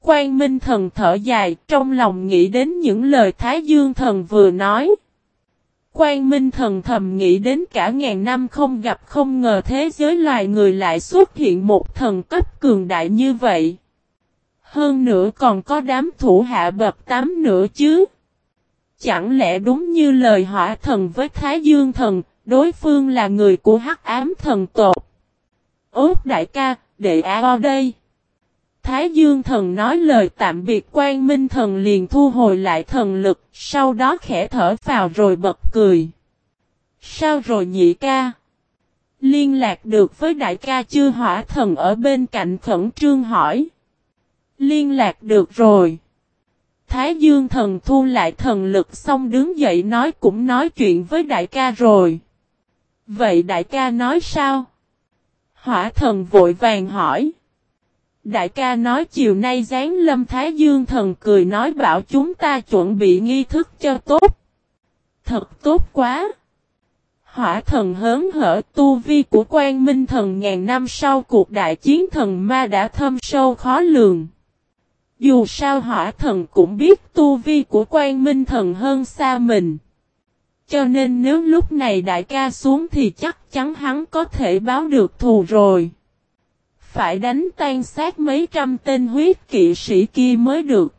Quan Minh Thần thở dài, trong lòng nghĩ đến những lời Thái Dương Thần vừa nói. Quan Minh Thần thầm nghĩ đến cả ngàn năm không gặp không ngờ thế giới loài người lại xuất hiện một thần cấp cường đại như vậy. Hơn nữa còn có đám thủ hạ bập tám nữa chứ. Chẳng lẽ đúng như lời hỏa thần với Thái Dương Thần, đối phương là người của hắc ám thần tột. Ốt đại ca, đệ a vào đây. Thái Dương thần nói lời tạm biệt quan minh thần liền thu hồi lại thần lực, sau đó khẽ thở vào rồi bật cười. Sao rồi nhị ca? Liên lạc được với đại ca chưa hỏa thần ở bên cạnh khẩn trương hỏi. Liên lạc được rồi. Thái Dương thần thu lại thần lực xong đứng dậy nói cũng nói chuyện với đại ca rồi. Vậy đại ca nói sao? Hỏa thần vội vàng hỏi. Đại ca nói chiều nay giáng lâm Thái Dương thần cười nói bảo chúng ta chuẩn bị nghi thức cho tốt. Thật tốt quá. Hỏa thần hớn hở tu vi của quan minh thần ngàn năm sau cuộc đại chiến thần ma đã thâm sâu khó lường. Dù sao hỏa thần cũng biết tu vi của quan minh thần hơn xa mình. Cho nên nếu lúc này đại ca xuống thì chắc chắn hắn có thể báo được thù rồi. Phải đánh tan sát mấy trăm tên huyết kỵ sĩ kia mới được.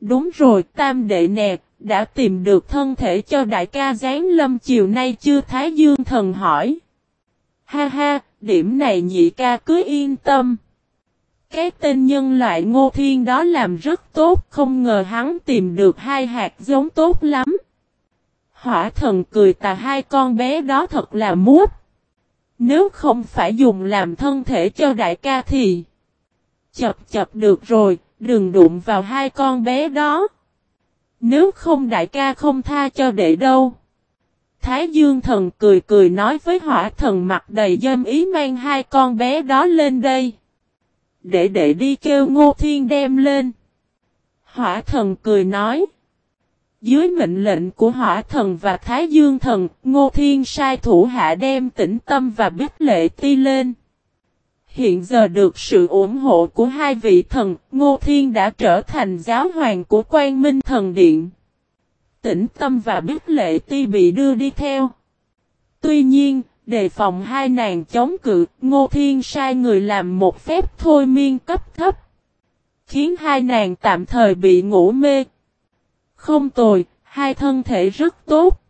Đúng rồi tam đệ nè, đã tìm được thân thể cho đại ca giáng lâm chiều nay chưa Thái Dương thần hỏi. Ha ha, điểm này nhị ca cứ yên tâm. Cái tên nhân loại ngô thiên đó làm rất tốt, không ngờ hắn tìm được hai hạt giống tốt lắm. Hỏa thần cười tà hai con bé đó thật là mút. Nếu không phải dùng làm thân thể cho đại ca thì chập chập được rồi, đừng đụng vào hai con bé đó. Nếu không đại ca không tha cho đệ đâu. Thái Dương thần cười cười nói với hỏa thần mặt đầy dâm ý mang hai con bé đó lên đây. Để đệ đi kêu ngô thiên đem lên. Hỏa thần cười nói. Dưới mệnh lệnh của hỏa thần và thái dương thần, Ngô Thiên sai thủ hạ đem tĩnh tâm và bích lệ ti lên. Hiện giờ được sự ủng hộ của hai vị thần, Ngô Thiên đã trở thành giáo hoàng của quan minh thần điện. Tĩnh tâm và bích lệ ti bị đưa đi theo. Tuy nhiên, đề phòng hai nàng chống cự, Ngô Thiên sai người làm một phép thôi miên cấp thấp. Khiến hai nàng tạm thời bị ngủ mê, không tồi, hai thân thể rất tốt.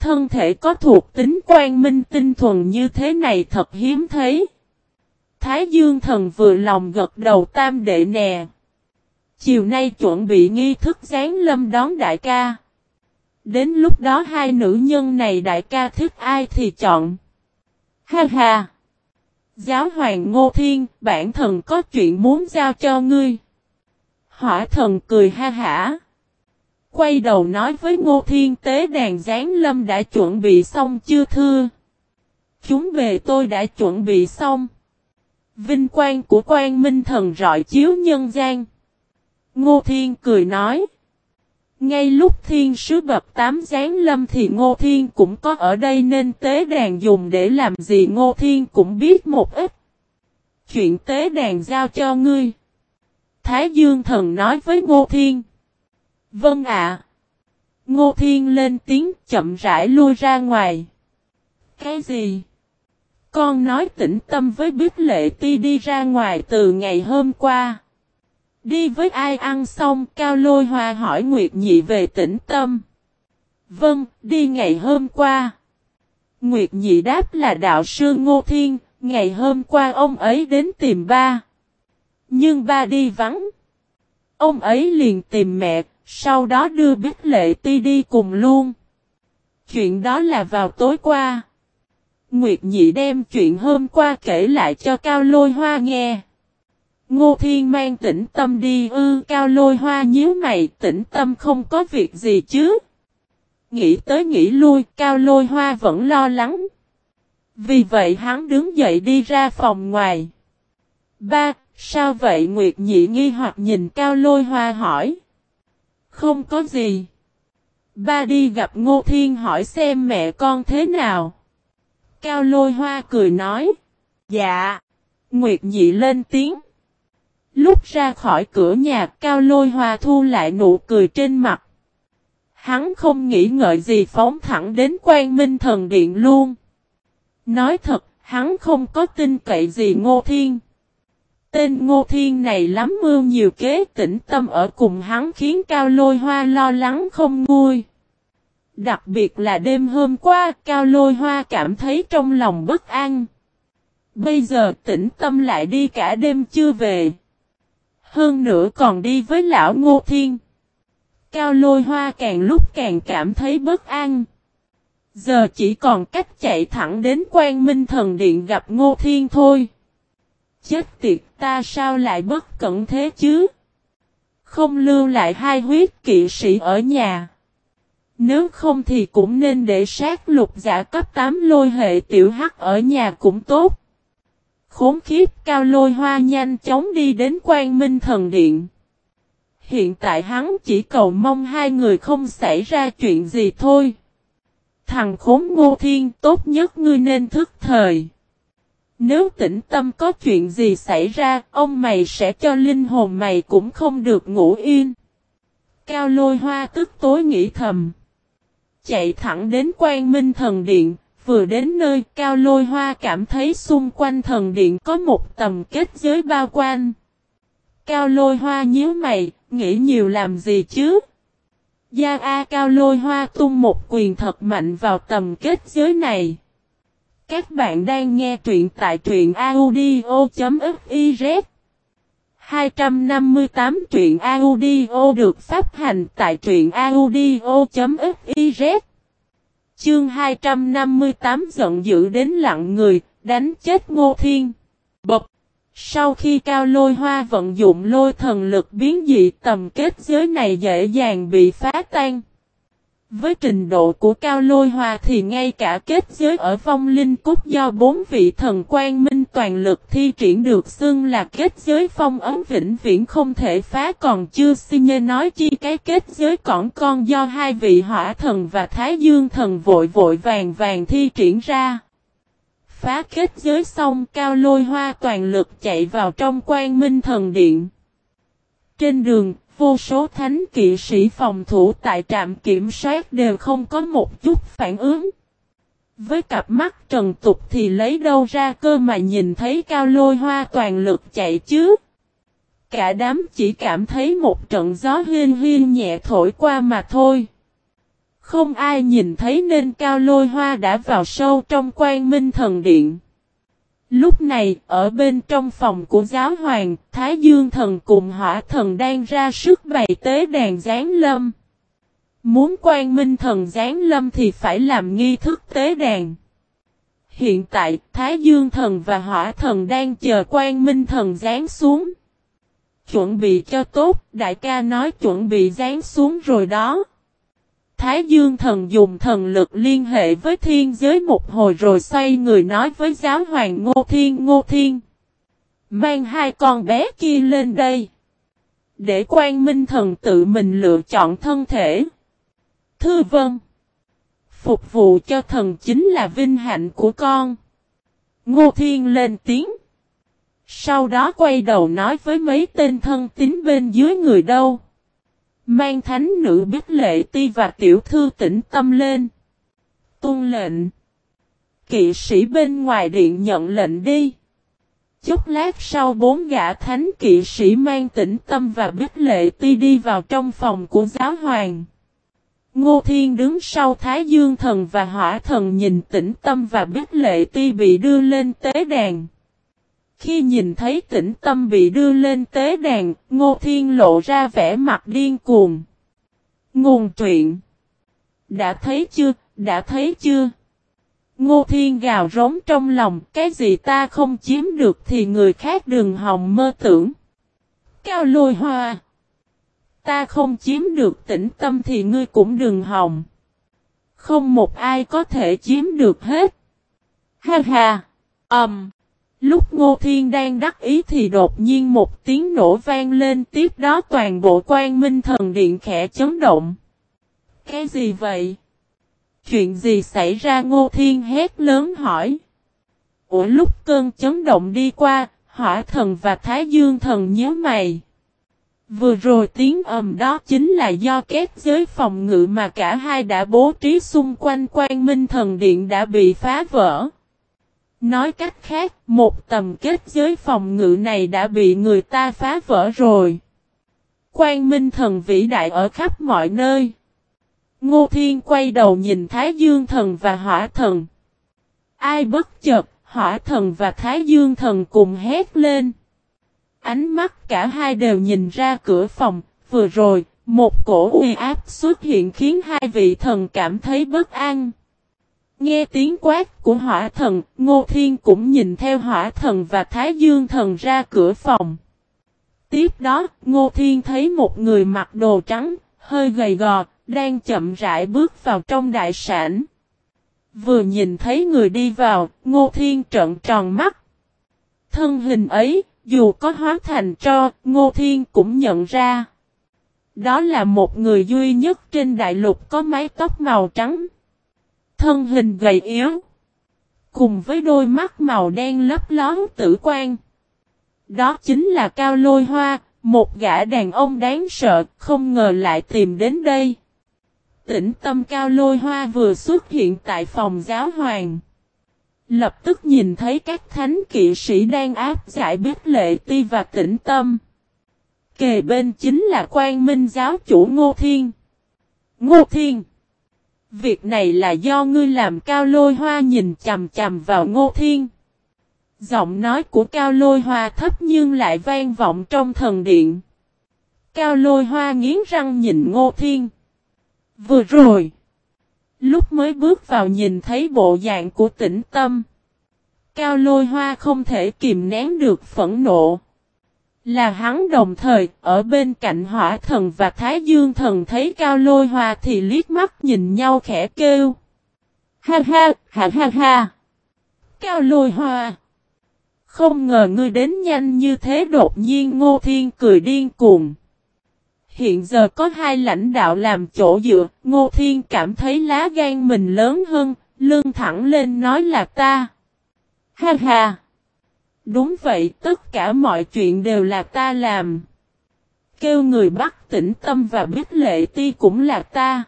Thân thể có thuộc tính quan minh tinh thuần như thế này thật hiếm thấy. Thái Dương thần vừa lòng gật đầu tam đệ nè. Chiều nay chuẩn bị nghi thức giáng lâm đón đại ca. Đến lúc đó hai nữ nhân này đại ca thích ai thì chọn. Ha ha! Giáo hoàng Ngô Thiên, bản thần có chuyện muốn giao cho ngươi. Hỏa thần cười ha hả. Quay đầu nói với Ngô Thiên tế đàn gián lâm đã chuẩn bị xong chưa thưa. Chúng về tôi đã chuẩn bị xong. Vinh quang của quan minh thần rọi chiếu nhân gian. Ngô Thiên cười nói. Ngay lúc thiên sứ bập tám giáng lâm thì Ngô Thiên cũng có ở đây nên tế đàn dùng để làm gì Ngô Thiên cũng biết một ít. Chuyện tế đàn giao cho ngươi. Thái Dương thần nói với Ngô Thiên. Vâng ạ. Ngô Thiên lên tiếng chậm rãi lui ra ngoài. Cái gì? Con nói tĩnh tâm với Bích Lệ Ti đi ra ngoài từ ngày hôm qua. Đi với ai ăn xong Cao Lôi Hoa hỏi Nguyệt Nhị về tĩnh tâm. Vâng, đi ngày hôm qua. Nguyệt Nhị đáp là đạo sư Ngô Thiên, ngày hôm qua ông ấy đến tìm ba. Nhưng ba đi vắng. Ông ấy liền tìm mẹ, sau đó đưa Bích Lệ Ti đi cùng luôn. Chuyện đó là vào tối qua. Nguyệt Nhị đem chuyện hôm qua kể lại cho Cao Lôi Hoa nghe. Ngô Thiên mang tĩnh tâm đi ư Cao Lôi Hoa nhíu mày tĩnh tâm không có việc gì chứ. Nghĩ tới nghĩ lui Cao Lôi Hoa vẫn lo lắng. Vì vậy hắn đứng dậy đi ra phòng ngoài. Ba, sao vậy Nguyệt Nhị nghi hoặc nhìn Cao Lôi Hoa hỏi. Không có gì. Ba đi gặp Ngô Thiên hỏi xem mẹ con thế nào. Cao lôi hoa cười nói. Dạ. Nguyệt nhị lên tiếng. Lúc ra khỏi cửa nhà cao lôi hoa thu lại nụ cười trên mặt. Hắn không nghĩ ngợi gì phóng thẳng đến quan minh thần điện luôn. Nói thật, hắn không có tin cậy gì ngô thiên. Tên ngô thiên này lắm mưu nhiều kế tĩnh tâm ở cùng hắn khiến cao lôi hoa lo lắng không nguôi. Đặc biệt là đêm hôm qua Cao Lôi Hoa cảm thấy trong lòng bất an. Bây giờ tĩnh tâm lại đi cả đêm chưa về. Hơn nữa còn đi với lão Ngô Thiên. Cao Lôi Hoa càng lúc càng cảm thấy bất an. Giờ chỉ còn cách chạy thẳng đến quan minh thần điện gặp Ngô Thiên thôi. Chết tiệt, ta sao lại bất cẩn thế chứ? Không lưu lại hai huyết kỵ sĩ ở nhà. Nếu không thì cũng nên để sát lục giả cấp 8 lôi hệ tiểu hắc ở nhà cũng tốt. Khốn khiếp cao lôi hoa nhanh chóng đi đến quan minh thần điện. Hiện tại hắn chỉ cầu mong hai người không xảy ra chuyện gì thôi. Thằng khốn ngô thiên tốt nhất ngươi nên thức thời. Nếu tĩnh tâm có chuyện gì xảy ra, ông mày sẽ cho linh hồn mày cũng không được ngủ yên. Cao lôi hoa tức tối nghĩ thầm chạy thẳng đến quan minh thần điện, vừa đến nơi cao lôi hoa cảm thấy xung quanh thần điện có một tầm kết giới bao quanh. Cao lôi hoa nhíu mày, nghĩ nhiều làm gì chứ? Gia A cao lôi hoa tung một quyền thật mạnh vào tầm kết giới này. Các bạn đang nghe truyện tại truyện audio.fiz 258 truyện audio được phát hành tại truyện audio.fiz Chương 258 giận dữ đến lặng người, đánh chết Ngô Thiên. Bập! Sau khi cao lôi hoa vận dụng lôi thần lực biến dị tầm kết giới này dễ dàng bị phá tan. Với trình độ của Cao Lôi Hoa thì ngay cả kết giới ở vong linh cốt do bốn vị thần quan minh toàn lực thi triển được xưng là kết giới phong ấn vĩnh viễn không thể phá còn chưa xin nhê nói chi cái kết giới cỏn con do hai vị hỏa thần và thái dương thần vội vội vàng vàng thi triển ra. Phá kết giới xong Cao Lôi Hoa toàn lực chạy vào trong quan minh thần điện. Trên đường, Vô số thánh kỵ sĩ phòng thủ tại trạm kiểm soát đều không có một chút phản ứng. Với cặp mắt trần tục thì lấy đâu ra cơ mà nhìn thấy cao lôi hoa toàn lực chạy chứ. Cả đám chỉ cảm thấy một trận gió huyên huyên nhẹ thổi qua mà thôi. Không ai nhìn thấy nên cao lôi hoa đã vào sâu trong quan minh thần điện. Lúc này, ở bên trong phòng của giáo hoàng, Thái Dương thần cùng hỏa thần đang ra sức bày tế đàn giáng lâm. Muốn quan minh thần giáng lâm thì phải làm nghi thức tế đàn. Hiện tại, Thái Dương thần và hỏa thần đang chờ quan minh thần giáng xuống. Chuẩn bị cho tốt, đại ca nói chuẩn bị giáng xuống rồi đó. Thái Dương thần dùng thần lực liên hệ với thiên giới một hồi rồi xoay người nói với giáo hoàng Ngô Thiên Ngô Thiên. Mang hai con bé kia lên đây. Để quan minh thần tự mình lựa chọn thân thể. Thư vân. Phục vụ cho thần chính là vinh hạnh của con. Ngô Thiên lên tiếng. Sau đó quay đầu nói với mấy tên thân tín bên dưới người đâu. Mang thánh nữ biết lệ ti và tiểu thư tỉnh tâm lên. Tôn lệnh. Kỵ sĩ bên ngoài điện nhận lệnh đi. Chút lát sau bốn gã thánh kỵ sĩ mang tĩnh tâm và biết lệ ti đi vào trong phòng của giáo hoàng. Ngô Thiên đứng sau Thái Dương thần và Hỏa thần nhìn tĩnh tâm và biết lệ ti bị đưa lên tế đàn. Khi nhìn thấy tĩnh tâm bị đưa lên tế đàn, Ngô Thiên lộ ra vẻ mặt điên cuồng. Nguồn truyện Đã thấy chưa, đã thấy chưa? Ngô Thiên gào rống trong lòng, cái gì ta không chiếm được thì người khác đừng hòng mơ tưởng. Cao lôi hoa Ta không chiếm được tĩnh tâm thì ngươi cũng đừng hòng. Không một ai có thể chiếm được hết. Ha ha! ầm. Um. Lúc Ngô Thiên đang đắc ý thì đột nhiên một tiếng nổ vang lên tiếp đó toàn bộ quan minh thần điện khẽ chấn động. Cái gì vậy? Chuyện gì xảy ra Ngô Thiên hét lớn hỏi. Ủa lúc cơn chấn động đi qua, hỏa thần và thái dương thần nhớ mày. Vừa rồi tiếng ầm đó chính là do kết giới phòng ngự mà cả hai đã bố trí xung quanh quan minh thần điện đã bị phá vỡ. Nói cách khác, một tầm kết giới phòng ngự này đã bị người ta phá vỡ rồi. Quan minh thần vĩ đại ở khắp mọi nơi. Ngô Thiên quay đầu nhìn Thái Dương thần và Hỏa thần. Ai bất chợt, Hỏa thần và Thái Dương thần cùng hét lên. Ánh mắt cả hai đều nhìn ra cửa phòng, vừa rồi, một cổ uy áp xuất hiện khiến hai vị thần cảm thấy bất an. Nghe tiếng quát của hỏa thần, Ngô Thiên cũng nhìn theo hỏa thần và Thái Dương thần ra cửa phòng. Tiếp đó, Ngô Thiên thấy một người mặc đồ trắng, hơi gầy gò, đang chậm rãi bước vào trong đại sản. Vừa nhìn thấy người đi vào, Ngô Thiên trợn tròn mắt. Thân hình ấy, dù có hóa thành cho, Ngô Thiên cũng nhận ra. Đó là một người duy nhất trên đại lục có mái tóc màu trắng. Thân hình gầy yếu. Cùng với đôi mắt màu đen lấp lón tử quan. Đó chính là Cao Lôi Hoa, một gã đàn ông đáng sợ, không ngờ lại tìm đến đây. Tỉnh tâm Cao Lôi Hoa vừa xuất hiện tại phòng giáo hoàng. Lập tức nhìn thấy các thánh kỵ sĩ đang áp giải biết lệ ti và tĩnh tâm. Kề bên chính là quan minh giáo chủ Ngô Thiên. Ngô Thiên, Việc này là do ngươi làm cao lôi hoa nhìn chầm chầm vào ngô thiên. Giọng nói của cao lôi hoa thấp nhưng lại vang vọng trong thần điện. Cao lôi hoa nghiến răng nhìn ngô thiên. Vừa rồi. Lúc mới bước vào nhìn thấy bộ dạng của tĩnh tâm. Cao lôi hoa không thể kìm nén được phẫn nộ. Là hắn đồng thời, ở bên cạnh hỏa thần và thái dương thần thấy cao lôi hoa thì liếc mắt nhìn nhau khẽ kêu. Ha ha, ha ha ha. Cao lôi hoa. Không ngờ ngươi đến nhanh như thế đột nhiên ngô thiên cười điên cuồng. Hiện giờ có hai lãnh đạo làm chỗ dựa, ngô thiên cảm thấy lá gan mình lớn hơn, lưng thẳng lên nói là ta. Ha ha. Đúng vậy, tất cả mọi chuyện đều là ta làm. Kêu người bắt tĩnh tâm và biết lệ ti cũng là ta.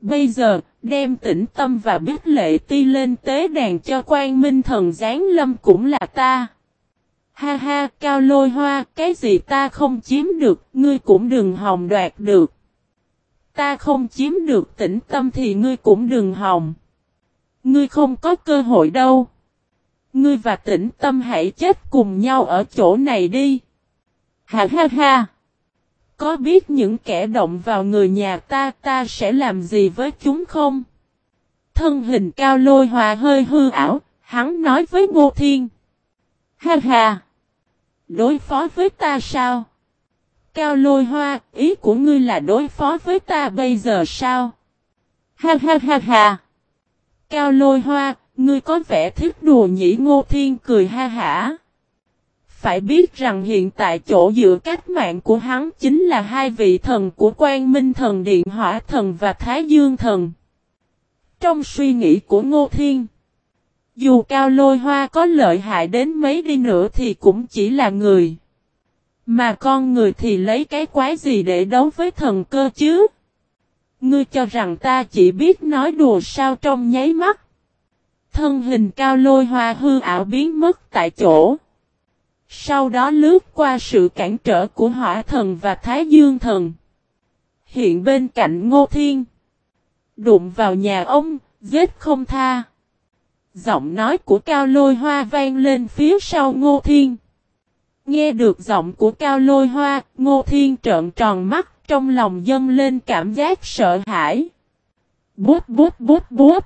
Bây giờ, đem tĩnh tâm và biết lệ ti lên tế đàn cho quan minh thần giáng lâm cũng là ta. Ha ha, cao lôi hoa, cái gì ta không chiếm được, ngươi cũng đừng hòng đoạt được. Ta không chiếm được tĩnh tâm thì ngươi cũng đừng hòng. Ngươi không có cơ hội đâu. ngươi và tĩnh tâm hãy chết cùng nhau ở chỗ này đi. Ha ha ha! Có biết những kẻ động vào người nhà ta ta sẽ làm gì với chúng không? Thân hình cao lôi hòa hơi hư ảo, hắn nói với Ngô Thiên. Ha ha! Đối phó với ta sao? Cao lôi hoa, ý của ngươi là đối phó với ta bây giờ sao? Ha ha ha ha! Cao lôi hoa, ngươi có vẻ thích đùa nhĩ ngô thiên cười ha hả. Phải biết rằng hiện tại chỗ dựa cách mạng của hắn chính là hai vị thần của quan minh thần điện hỏa thần và thái dương thần. Trong suy nghĩ của ngô thiên, dù cao lôi hoa có lợi hại đến mấy đi nữa thì cũng chỉ là người. Mà con người thì lấy cái quái gì để đấu với thần cơ chứ? Ngươi cho rằng ta chỉ biết nói đùa sao trong nháy mắt. Thân hình cao lôi hoa hư ảo biến mất tại chỗ. Sau đó lướt qua sự cản trở của hỏa thần và thái dương thần. Hiện bên cạnh ngô thiên. Đụng vào nhà ông, giết không tha. Giọng nói của cao lôi hoa vang lên phía sau ngô thiên. Nghe được giọng của cao lôi hoa, ngô thiên trợn tròn mắt, trong lòng dâng lên cảm giác sợ hãi. Bút bút bút bút.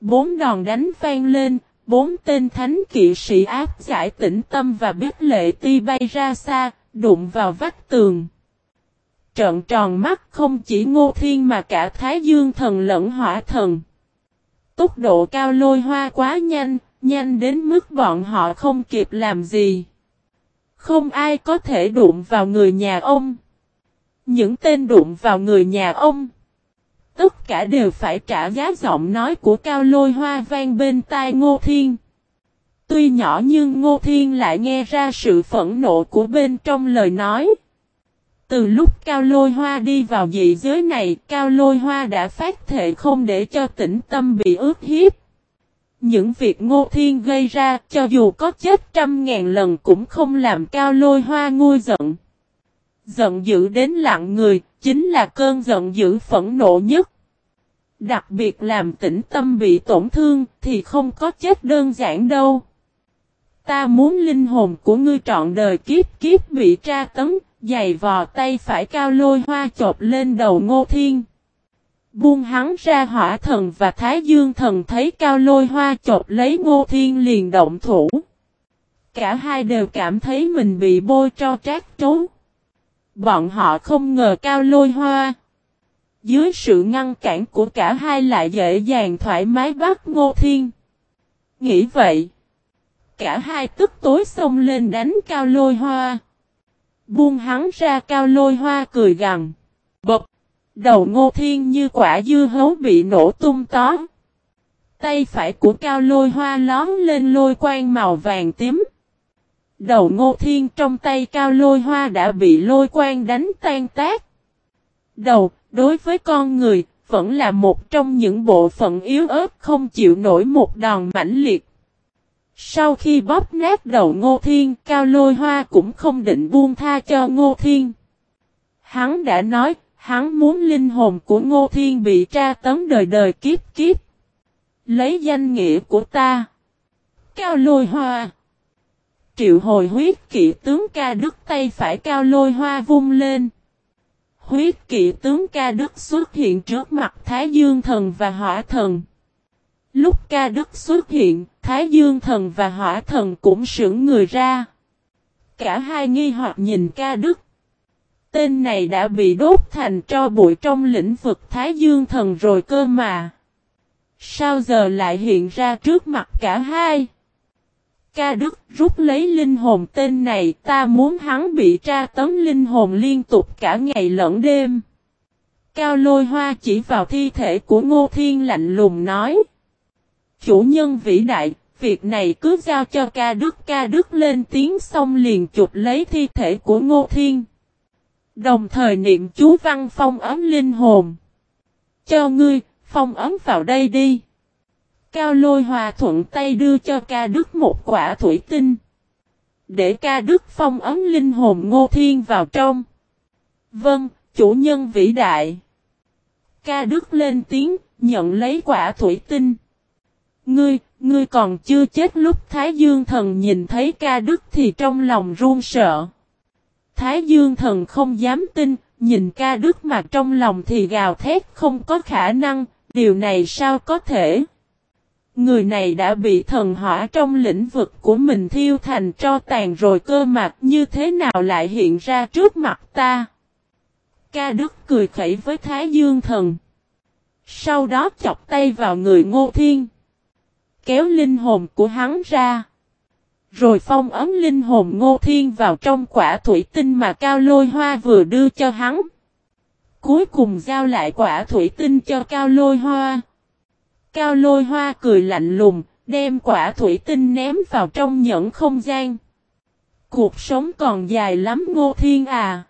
Bốn đòn đánh vang lên, bốn tên thánh kỵ sĩ áp giải tĩnh tâm và biết lệ ti bay ra xa, đụng vào vách tường. Trợn tròn mắt không chỉ ngô thiên mà cả thái dương thần lẫn hỏa thần. Tốc độ cao lôi hoa quá nhanh, nhanh đến mức bọn họ không kịp làm gì. Không ai có thể đụng vào người nhà ông. Những tên đụng vào người nhà ông. Tất cả đều phải trả giá giọng nói của cao lôi hoa vang bên tai Ngô Thiên. Tuy nhỏ nhưng Ngô Thiên lại nghe ra sự phẫn nộ của bên trong lời nói. Từ lúc Cao Lôi Hoa đi vào dị giới này, Cao Lôi Hoa đã phát thệ không để cho tĩnh tâm bị ướt hiếp. Những việc Ngô Thiên gây ra, cho dù có chết trăm ngàn lần cũng không làm Cao Lôi Hoa nguôi giận. Giận dữ đến lặng người, chính là cơn giận dữ phẫn nộ nhất. Đặc biệt làm tĩnh tâm bị tổn thương, thì không có chết đơn giản đâu. Ta muốn linh hồn của ngươi trọn đời kiếp kiếp bị tra tấn, Giày vò tay phải cao lôi hoa chộp lên đầu ngô thiên. Buông hắn ra hỏa thần và thái dương thần thấy cao lôi hoa chộp lấy ngô thiên liền động thủ. Cả hai đều cảm thấy mình bị bôi cho trát trốn. Bọn họ không ngờ cao lôi hoa. Dưới sự ngăn cản của cả hai lại dễ dàng thoải mái bắt ngô thiên. Nghĩ vậy. Cả hai tức tối xông lên đánh cao lôi hoa. Buông hắn ra cao lôi hoa cười gằn. Bập. Đầu ngô thiên như quả dưa hấu bị nổ tung tó. Tay phải của cao lôi hoa lón lên lôi quang màu vàng tím. Đầu ngô thiên trong tay cao lôi hoa đã bị lôi quang đánh tan tác. Đầu, đối với con người, vẫn là một trong những bộ phận yếu ớt không chịu nổi một đòn mãnh liệt. Sau khi bóp nát đầu Ngô Thiên, Cao Lôi Hoa cũng không định buông tha cho Ngô Thiên. Hắn đã nói, hắn muốn linh hồn của Ngô Thiên bị tra tấn đời đời kiếp kiếp. Lấy danh nghĩa của ta. Cao Lôi Hoa. Triệu hồi huyết kỵ tướng ca đức tay phải Cao Lôi Hoa vung lên. Huyết kỵ tướng ca đức xuất hiện trước mặt Thái Dương Thần và Hỏa Thần. Lúc ca đức xuất hiện, Thái Dương thần và hỏa thần cũng sững người ra. Cả hai nghi hoặc nhìn ca đức. Tên này đã bị đốt thành tro bụi trong lĩnh vực Thái Dương thần rồi cơ mà. Sao giờ lại hiện ra trước mặt cả hai? Ca Đức rút lấy linh hồn tên này, ta muốn hắn bị tra tấn linh hồn liên tục cả ngày lẫn đêm. Cao lôi hoa chỉ vào thi thể của Ngô Thiên lạnh lùng nói. Chủ nhân vĩ đại, việc này cứ giao cho ca đức ca đức lên tiếng xong liền chụp lấy thi thể của Ngô Thiên. Đồng thời niệm chú văn phong ấm linh hồn. Cho ngươi, phong ấm vào đây đi. Cao lôi hòa thuận tay đưa cho ca đức một quả thủy tinh. Để ca đức phong ấm linh hồn Ngô Thiên vào trong. Vâng, chủ nhân vĩ đại. Ca đức lên tiếng, nhận lấy quả thủy tinh. Ngươi, ngươi còn chưa chết lúc Thái Dương thần nhìn thấy ca đức thì trong lòng run sợ. Thái Dương thần không dám tin, nhìn ca đức mà trong lòng thì gào thét không có khả năng, điều này sao có thể. Người này đã bị thần hỏa trong lĩnh vực của mình thiêu thành cho tàn rồi cơ mặt như thế nào lại hiện ra trước mặt ta. Ca Đức cười khẩy với Thái Dương thần. Sau đó chọc tay vào người Ngô Thiên. Kéo linh hồn của hắn ra. Rồi phong ấm linh hồn Ngô Thiên vào trong quả thủy tinh mà Cao Lôi Hoa vừa đưa cho hắn. Cuối cùng giao lại quả thủy tinh cho Cao Lôi Hoa. Cao Lôi Hoa cười lạnh lùng, đem quả thủy tinh ném vào trong nhẫn không gian. Cuộc sống còn dài lắm Ngô Thiên à.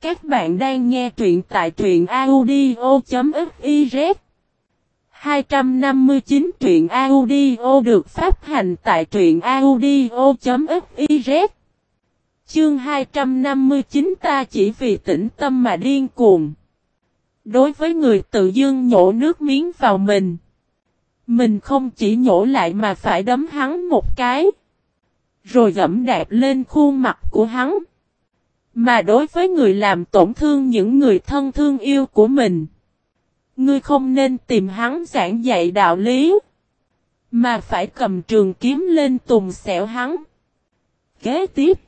Các bạn đang nghe truyện tại truyện audio.fif 259 truyện audio được phát hành tại truyện audio.fiz Chương 259 ta chỉ vì tĩnh tâm mà điên cuồng. Đối với người tự dưng nhổ nước miếng vào mình. Mình không chỉ nhổ lại mà phải đấm hắn một cái. Rồi gẫm đạp lên khuôn mặt của hắn. Mà đối với người làm tổn thương những người thân thương yêu của mình. Ngươi không nên tìm hắn giảng dạy đạo lý. Mà phải cầm trường kiếm lên tùng xẻo hắn. Kế tiếp.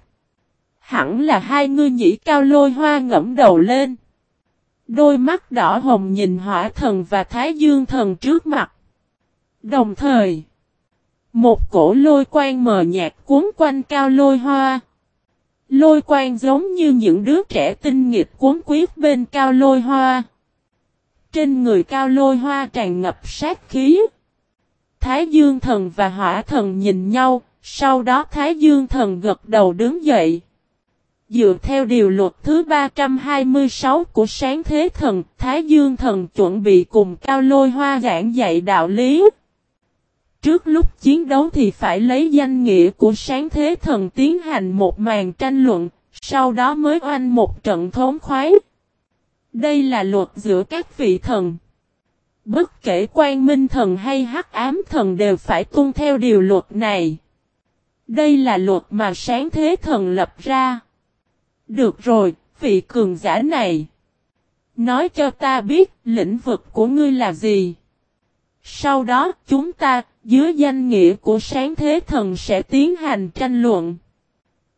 Hẳn là hai ngươi nhĩ cao lôi hoa ngẫm đầu lên. Đôi mắt đỏ hồng nhìn hỏa thần và thái dương thần trước mặt. Đồng thời. Một cổ lôi quang mờ nhạt cuốn quanh cao lôi hoa. Lôi quang giống như những đứa trẻ tinh nghịch cuốn quyết bên cao lôi hoa. Trên người cao lôi hoa tràn ngập sát khí. Thái Dương thần và hỏa thần nhìn nhau, sau đó Thái Dương thần gật đầu đứng dậy. Dựa theo điều luật thứ 326 của sáng thế thần, Thái Dương thần chuẩn bị cùng cao lôi hoa giảng dạy đạo lý. Trước lúc chiến đấu thì phải lấy danh nghĩa của sáng thế thần tiến hành một màn tranh luận, sau đó mới oanh một trận thốn khoái. Đây là luật giữa các vị thần. Bất kể quan minh thần hay hắc ám thần đều phải tuân theo điều luật này. Đây là luật mà sáng thế thần lập ra. Được rồi, vị cường giả này. Nói cho ta biết lĩnh vực của ngươi là gì. Sau đó chúng ta, dưới danh nghĩa của sáng thế thần sẽ tiến hành tranh luận.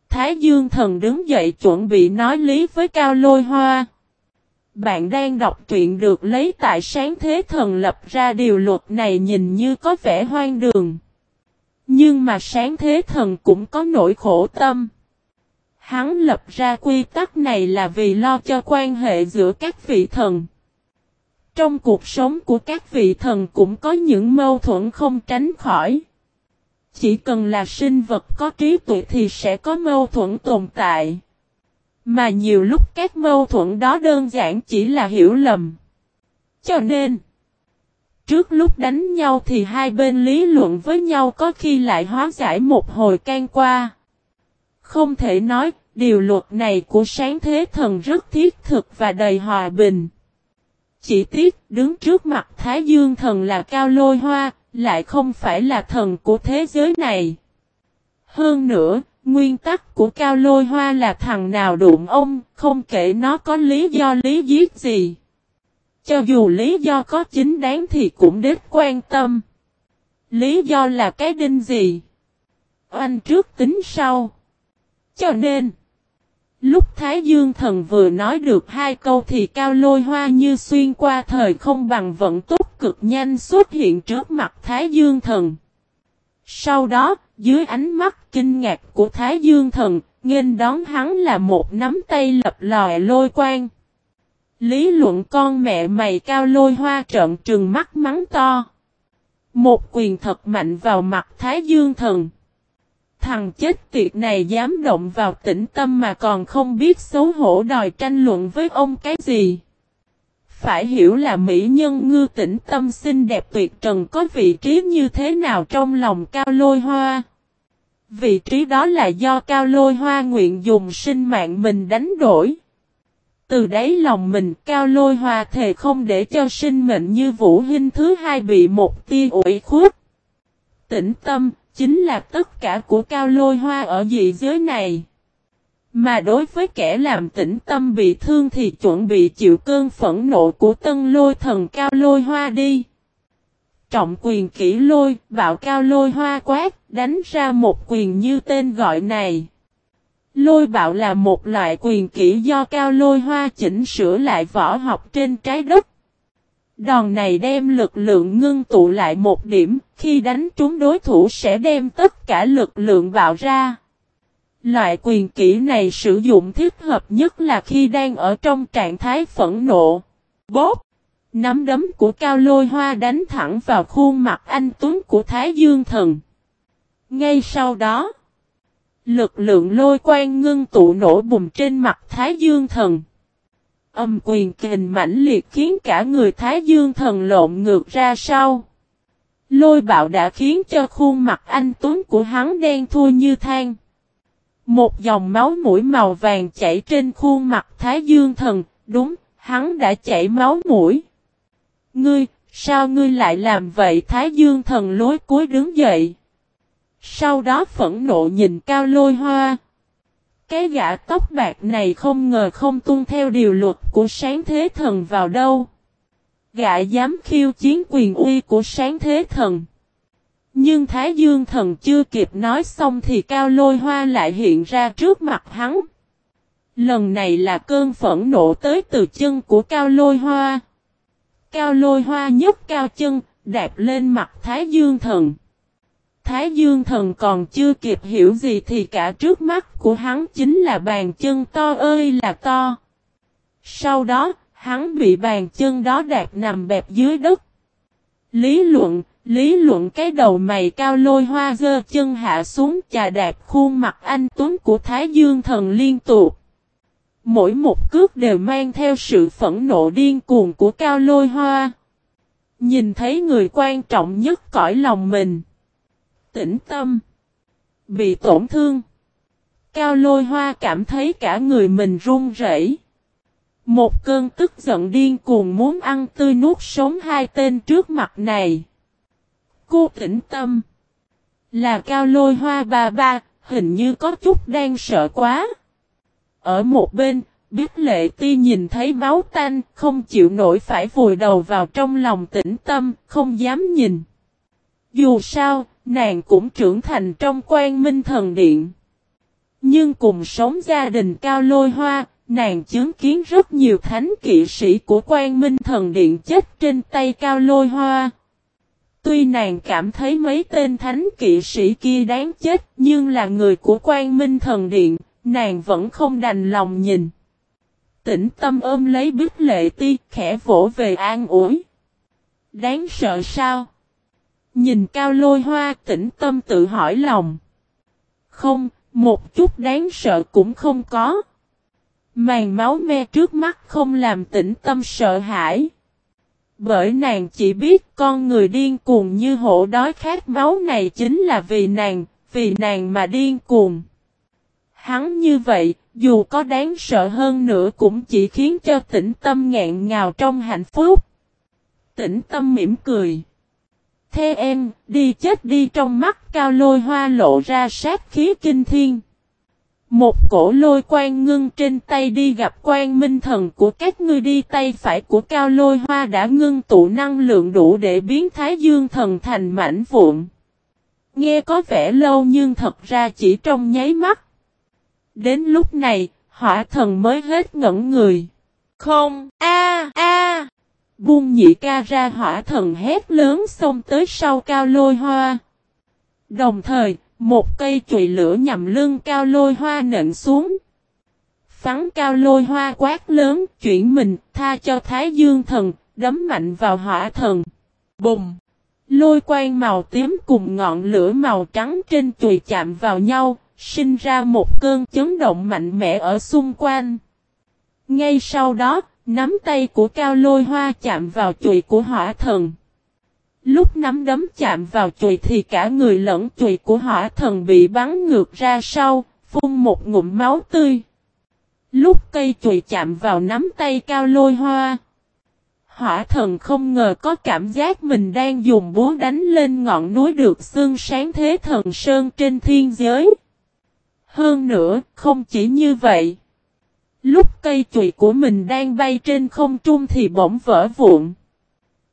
Thái Dương thần đứng dậy chuẩn bị nói lý với Cao Lôi Hoa. Bạn đang đọc truyện được lấy tại sáng thế thần lập ra điều luật này nhìn như có vẻ hoang đường. Nhưng mà sáng thế thần cũng có nỗi khổ tâm. Hắn lập ra quy tắc này là vì lo cho quan hệ giữa các vị thần. Trong cuộc sống của các vị thần cũng có những mâu thuẫn không tránh khỏi. Chỉ cần là sinh vật có trí tuệ thì sẽ có mâu thuẫn tồn tại. Mà nhiều lúc các mâu thuẫn đó đơn giản chỉ là hiểu lầm. Cho nên, trước lúc đánh nhau thì hai bên lý luận với nhau có khi lại hóa giải một hồi can qua. Không thể nói, điều luật này của sáng thế thần rất thiết thực và đầy hòa bình. Chỉ tiếc, đứng trước mặt Thái Dương thần là Cao Lôi Hoa, lại không phải là thần của thế giới này. Hơn nữa, nguyên tắc của Cao Lôi Hoa là thằng nào đụng ông, không kể nó có lý do lý giết gì. Cho dù lý do có chính đáng thì cũng đếch quan tâm. Lý do là cái đinh gì? Oanh trước tính sau. Cho nên, Lúc Thái Dương thần vừa nói được hai câu thì cao lôi hoa như xuyên qua thời không bằng vận tốc cực nhanh xuất hiện trước mặt Thái Dương thần. Sau đó, dưới ánh mắt kinh ngạc của Thái Dương thần, nghênh đón hắn là một nắm tay lập lòi lôi quang. Lý luận con mẹ mày cao lôi hoa trợn trừng mắt mắng to. Một quyền thật mạnh vào mặt Thái Dương thần. Thằng chết tiệt này dám động vào tĩnh tâm mà còn không biết xấu hổ đòi tranh luận với ông cái gì. Phải hiểu là mỹ nhân ngư tĩnh tâm xinh đẹp tuyệt trần có vị trí như thế nào trong lòng cao lôi hoa. Vị trí đó là do cao lôi hoa nguyện dùng sinh mạng mình đánh đổi. Từ đấy lòng mình cao lôi hoa thề không để cho sinh mệnh như vũ hình thứ hai bị một tia ủi khuất. Tĩnh tâm, chính là tất cả của cao lôi hoa ở dị giới này. Mà đối với kẻ làm tĩnh tâm bị thương thì chuẩn bị chịu cơn phẫn nộ của tân lôi thần cao lôi hoa đi. Trọng quyền kỹ lôi, bạo cao lôi hoa quát, đánh ra một quyền như tên gọi này. Lôi bạo là một loại quyền kỹ do cao lôi hoa chỉnh sửa lại võ học trên trái đất. Đòn này đem lực lượng ngưng tụ lại một điểm, khi đánh trúng đối thủ sẽ đem tất cả lực lượng bạo ra. Loại quyền kỹ này sử dụng thích hợp nhất là khi đang ở trong trạng thái phẫn nộ. Bóp! Nắm đấm của cao lôi hoa đánh thẳng vào khuôn mặt anh Tuấn của Thái Dương Thần. Ngay sau đó, lực lượng lôi quang ngưng tụ nổ bùng trên mặt Thái Dương Thần. Âm quyền kình mãnh liệt khiến cả người Thái Dương Thần lộn ngược ra sau. Lôi bạo đã khiến cho khuôn mặt anh Tuấn của hắn đen thui như than. Một dòng máu mũi màu vàng chảy trên khuôn mặt Thái Dương Thần, đúng, hắn đã chảy máu mũi. Ngươi, sao ngươi lại làm vậy Thái Dương Thần lối cuối đứng dậy. Sau đó phẫn nộ nhìn cao lôi hoa. Cái gã tóc bạc này không ngờ không tuân theo điều luật của sáng thế thần vào đâu. Gã dám khiêu chiến quyền uy của sáng thế thần. Nhưng Thái Dương thần chưa kịp nói xong thì cao lôi hoa lại hiện ra trước mặt hắn. Lần này là cơn phẫn nộ tới từ chân của cao lôi hoa. Cao lôi hoa nhấc cao chân, đạp lên mặt Thái Dương thần. Thái Dương thần còn chưa kịp hiểu gì thì cả trước mắt của hắn chính là bàn chân to ơi là to. Sau đó, hắn bị bàn chân đó đạp nằm bẹp dưới đất. Lý luận, lý luận cái đầu mày cao lôi hoa gơ chân hạ xuống chà đạp khuôn mặt anh Tuấn của Thái Dương thần liên tục. Mỗi một cước đều mang theo sự phẫn nộ điên cuồng của cao lôi hoa. Nhìn thấy người quan trọng nhất cõi lòng mình. Tĩnh tâm. Bị tổn thương. Cao lôi hoa cảm thấy cả người mình run rẩy. Một cơn tức giận điên cuồng muốn ăn tươi nuốt sống hai tên trước mặt này. Cô tĩnh tâm. Là cao lôi hoa ba ba, hình như có chút đang sợ quá. Ở một bên, biết lệ ti nhìn thấy máu tanh, không chịu nổi phải vùi đầu vào trong lòng tĩnh tâm, không dám nhìn. Dù sao, nàng cũng trưởng thành trong quan minh thần điện. Nhưng cùng sống gia đình cao lôi hoa, nàng chứng kiến rất nhiều thánh kỵ sĩ của quan minh thần điện chết trên tay cao lôi hoa. Tuy nàng cảm thấy mấy tên thánh kỵ sĩ kia đáng chết nhưng là người của quan minh thần điện, nàng vẫn không đành lòng nhìn. Tĩnh tâm ôm lấy bích lệ ti khẽ vỗ về an ủi. Đáng sợ sao? Nhìn cao lôi hoa tĩnh tâm tự hỏi lòng. Không, một chút đáng sợ cũng không có. Màn máu me trước mắt không làm tĩnh tâm sợ hãi. Bởi nàng chỉ biết con người điên cuồng như hổ đói khát máu này chính là vì nàng, vì nàng mà điên cuồng. Hắn như vậy, dù có đáng sợ hơn nữa cũng chỉ khiến cho tĩnh tâm ngẹn ngào trong hạnh phúc. Tĩnh tâm mỉm cười. Thế em, đi chết đi trong mắt cao lôi hoa lộ ra sát khí kinh thiên. Một cổ lôi quan ngưng trên tay đi gặp quan minh thần của các ngươi đi tay phải của cao lôi hoa đã ngưng tụ năng lượng đủ để biến thái dương thần thành mảnh vụn. Nghe có vẻ lâu nhưng thật ra chỉ trong nháy mắt. Đến lúc này, hỏa thần mới hết ngẩn người. Không, a a Buông nhị ca ra hỏa thần hét lớn xông tới sau cao lôi hoa. Đồng thời, một cây chùy lửa nhằm lưng cao lôi hoa nện xuống. Phắn cao lôi hoa quát lớn, chuyển mình, tha cho Thái Dương thần, đấm mạnh vào hỏa thần. Bùng! Lôi quang màu tím cùng ngọn lửa màu trắng trên chùy chạm vào nhau, sinh ra một cơn chấn động mạnh mẽ ở xung quanh. Ngay sau đó, nắm tay của cao lôi hoa chạm vào chùy của hỏa thần. Lúc nắm đấm chạm vào chùy thì cả người lẫn chùy của hỏa thần bị bắn ngược ra sau, phun một ngụm máu tươi. Lúc cây chùy chạm vào nắm tay cao lôi hoa, hỏa thần không ngờ có cảm giác mình đang dùng búa đánh lên ngọn núi được xương sáng thế thần sơn trên thiên giới. Hơn nữa, không chỉ như vậy. Lúc cây chùy của mình đang bay trên không trung thì bỗng vỡ vụn.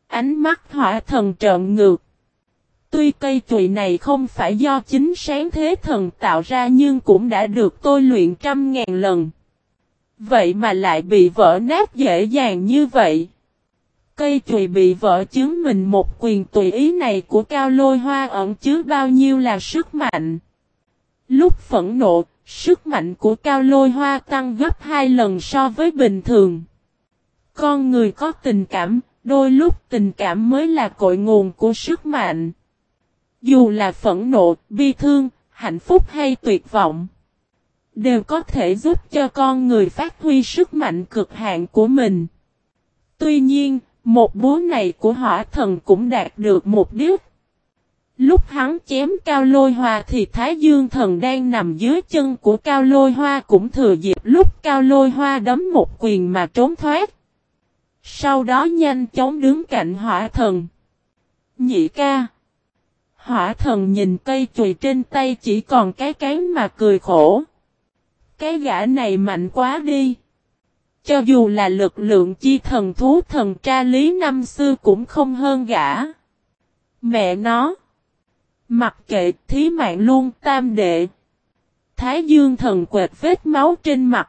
Ánh mắt hỏa thần trợn ngược. Tuy cây chùy này không phải do chính sáng thế thần tạo ra nhưng cũng đã được tôi luyện trăm ngàn lần. Vậy mà lại bị vỡ nát dễ dàng như vậy. Cây chùy bị vỡ chứng mình một quyền tùy ý này của cao lôi hoa ẩn chứa bao nhiêu là sức mạnh. Lúc phẫn nộ, sức mạnh của cao lôi hoa tăng gấp hai lần so với bình thường. Con người có tình cảm, đôi lúc tình cảm mới là cội nguồn của sức mạnh. Dù là phẫn nộ, bi thương, hạnh phúc hay tuyệt vọng, đều có thể giúp cho con người phát huy sức mạnh cực hạn của mình. Tuy nhiên, một búa này của hỏa thần cũng đạt được một đích. Lúc hắn chém cao lôi hoa thì Thái Dương thần đang nằm dưới chân của cao lôi hoa cũng thừa dịp lúc cao lôi hoa đấm một quyền mà trốn thoát. Sau đó nhanh chóng đứng cạnh hỏa thần. Nhị ca. Hỏa thần nhìn cây chùy trên tay chỉ còn cái cán mà cười khổ. Cái gã này mạnh quá đi. Cho dù là lực lượng chi thần thú thần tra lý năm xưa cũng không hơn gã. Mẹ nó. Mặc kệ thí mạng luôn tam đệ. Thái dương thần quệt vết máu trên mặt.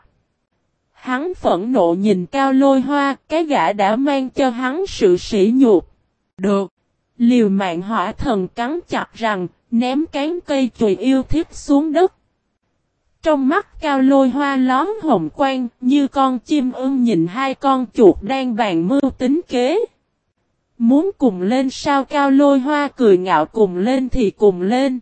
Hắn phẫn nộ nhìn cao lôi hoa, cái gã đã mang cho hắn sự sỉ nhục. Được. Liều mạng hỏa thần cắn chặt rằng, ném cán cây chùy yêu thiếp xuống đất. Trong mắt cao lôi hoa lón hồng quang, như con chim ưng nhìn hai con chuột đang bàn mưu tính kế. Muốn cùng lên sao cao lôi hoa cười ngạo cùng lên thì cùng lên.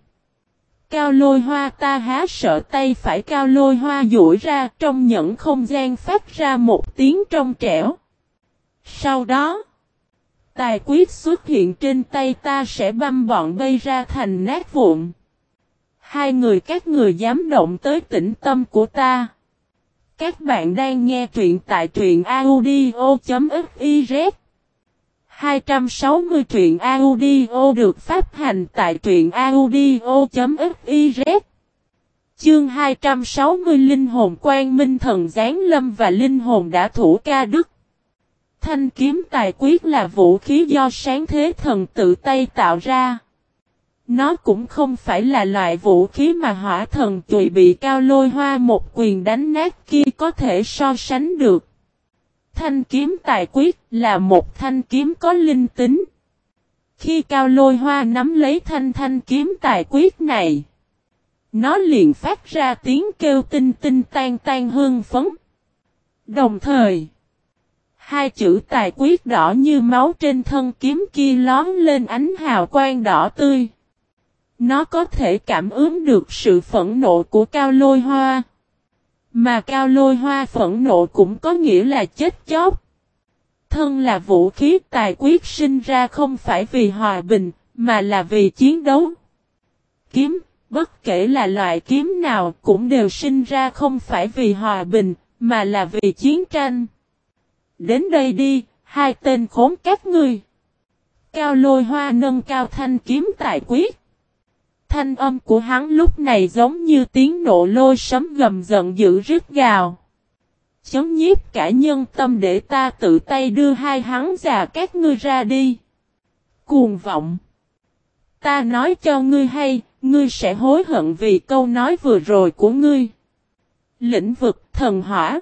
Cao lôi hoa ta há sợ tay phải cao lôi hoa duỗi ra trong nhẫn không gian phát ra một tiếng trong trẻo. Sau đó, tài quyết xuất hiện trên tay ta sẽ băm bọn bay ra thành nát vụn. Hai người các người dám động tới tĩnh tâm của ta. Các bạn đang nghe truyện tại truyện audio.fif 260 truyện audio được phát hành tại truyện audio.fiz Chương 260 Linh hồn quan minh thần giáng lâm và linh hồn đã thủ ca đức Thanh kiếm tài quyết là vũ khí do sáng thế thần tự tay tạo ra. Nó cũng không phải là loại vũ khí mà hỏa thần chùy bị cao lôi hoa một quyền đánh nát kia có thể so sánh được. Thanh kiếm tài quyết là một thanh kiếm có linh tính. Khi cao lôi hoa nắm lấy thanh thanh kiếm tài quyết này, nó liền phát ra tiếng kêu tinh tinh tan tan hương phấn. Đồng thời, hai chữ tài quyết đỏ như máu trên thân kiếm kia lón lên ánh hào quang đỏ tươi. Nó có thể cảm ứng được sự phẫn nộ của cao lôi hoa. Mà cao lôi hoa phẫn nộ cũng có nghĩa là chết chóc. Thân là vũ khí tài quyết sinh ra không phải vì hòa bình, mà là vì chiến đấu. Kiếm, bất kể là loại kiếm nào cũng đều sinh ra không phải vì hòa bình, mà là vì chiến tranh. Đến đây đi, hai tên khốn các ngươi. Cao lôi hoa nâng cao thanh kiếm tài quyết. Thanh âm của hắn lúc này giống như tiếng nộ lôi sấm gầm giận dữ rít gào. Chống nhiếp cả nhân tâm để ta tự tay đưa hai hắn già các ngươi ra đi. Cuồng vọng. Ta nói cho ngươi hay, ngươi sẽ hối hận vì câu nói vừa rồi của ngươi. Lĩnh vực thần hỏa.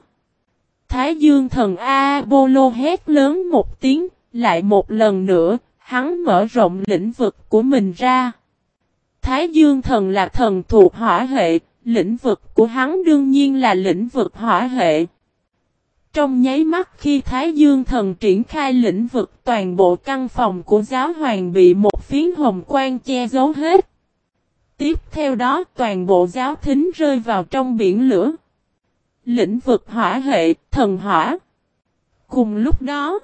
Thái dương thần A-bô-lô hét lớn một tiếng, lại một lần nữa, hắn mở rộng lĩnh vực của mình ra. Thái Dương thần là thần thuộc hỏa hệ, lĩnh vực của hắn đương nhiên là lĩnh vực hỏa hệ. Trong nháy mắt khi Thái Dương thần triển khai lĩnh vực toàn bộ căn phòng của giáo hoàng bị một phiến hồng quang che giấu hết. Tiếp theo đó toàn bộ giáo thính rơi vào trong biển lửa. Lĩnh vực hỏa hệ, thần hỏa. Cùng lúc đó,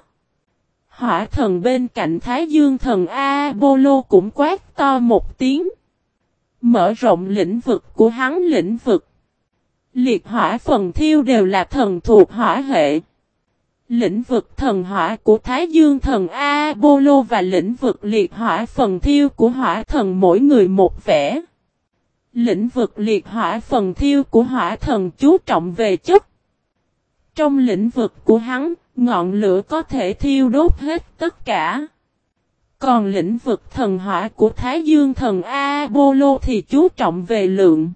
hỏa thần bên cạnh Thái Dương thần Apollo cũng quát to một tiếng. Mở rộng lĩnh vực của hắn lĩnh vực. Liệt hỏa phần thiêu đều là thần thuộc hỏa hệ. Lĩnh vực thần hỏa của Thái Dương thần Apollo và lĩnh vực liệt hỏa phần thiêu của hỏa thần mỗi người một vẻ. Lĩnh vực liệt hỏa phần thiêu của hỏa thần chú trọng về chất. Trong lĩnh vực của hắn, ngọn lửa có thể thiêu đốt hết tất cả. Còn lĩnh vực thần hỏa của Thái Dương thần Apollo thì chú trọng về lượng.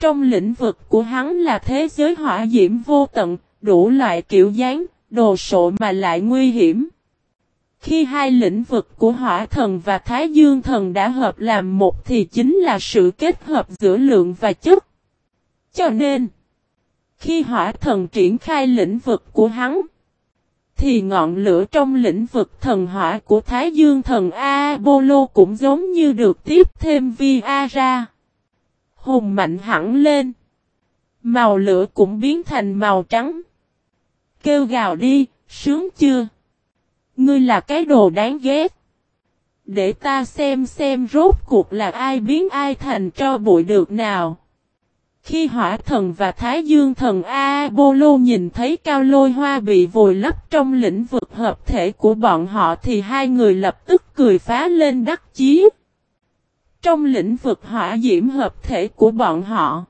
Trong lĩnh vực của hắn là thế giới hỏa diễm vô tận, đủ loại kiểu dáng, đồ sộ mà lại nguy hiểm. Khi hai lĩnh vực của hỏa thần và thái dương thần đã hợp làm một thì chính là sự kết hợp giữa lượng và chất. Cho nên, khi hỏa thần triển khai lĩnh vực của hắn, thì ngọn lửa trong lĩnh vực thần hỏa của Thái Dương thần Apollo cũng giống như được tiếp thêm vi A ra. Hùng mạnh hẳn lên. Màu lửa cũng biến thành màu trắng. Kêu gào đi, sướng chưa? Ngươi là cái đồ đáng ghét. Để ta xem xem rốt cuộc là ai biến ai thành cho bụi được nào. Khi hỏa thần và thái dương thần A-bô-lô nhìn thấy cao lôi hoa bị vùi lấp trong lĩnh vực hợp thể của bọn họ thì hai người lập tức cười phá lên đắc chí. Trong lĩnh vực hỏa diễm hợp thể của bọn họ.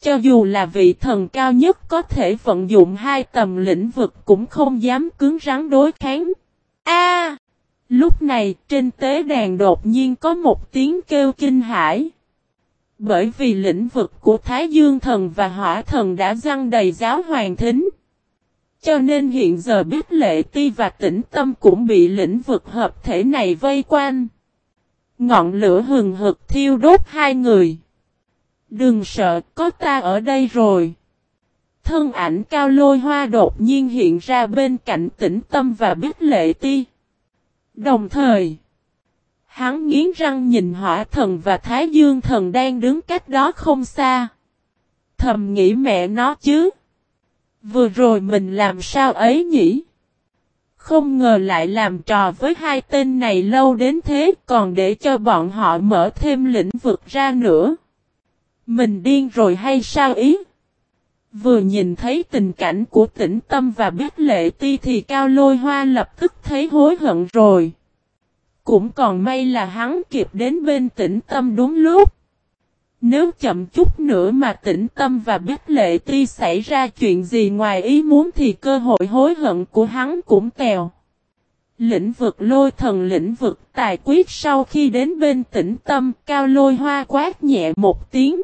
Cho dù là vị thần cao nhất có thể vận dụng hai tầm lĩnh vực cũng không dám cứng rắn đối kháng. A! lúc này, trên tế đàn đột nhiên có một tiếng kêu kinh hãi. Bởi vì lĩnh vực của Thái Dương thần và Hỏa thần đã răng đầy giáo hoàng thính. Cho nên hiện giờ biết lệ ti và tĩnh tâm cũng bị lĩnh vực hợp thể này vây quanh. Ngọn lửa hừng hực thiêu đốt hai người. Đừng sợ, có ta ở đây rồi. Thân ảnh cao lôi hoa đột nhiên hiện ra bên cạnh tĩnh tâm và biết lệ ti. Đồng thời, hắn nghiến răng nhìn hỏa thần và thái dương thần đang đứng cách đó không xa. Thầm nghĩ mẹ nó chứ. Vừa rồi mình làm sao ấy nhỉ? Không ngờ lại làm trò với hai tên này lâu đến thế, còn để cho bọn họ mở thêm lĩnh vực ra nữa. Mình điên rồi hay sao ý? Vừa nhìn thấy tình cảnh của tĩnh tâm và biết lệ ti thì cao lôi hoa lập tức thấy hối hận rồi. Cũng còn may là hắn kịp đến bên tĩnh tâm đúng lúc. Nếu chậm chút nữa mà tĩnh tâm và biết lệ ti xảy ra chuyện gì ngoài ý muốn thì cơ hội hối hận của hắn cũng tèo. Lĩnh vực lôi thần lĩnh vực tài quyết sau khi đến bên tĩnh tâm cao lôi hoa quát nhẹ một tiếng.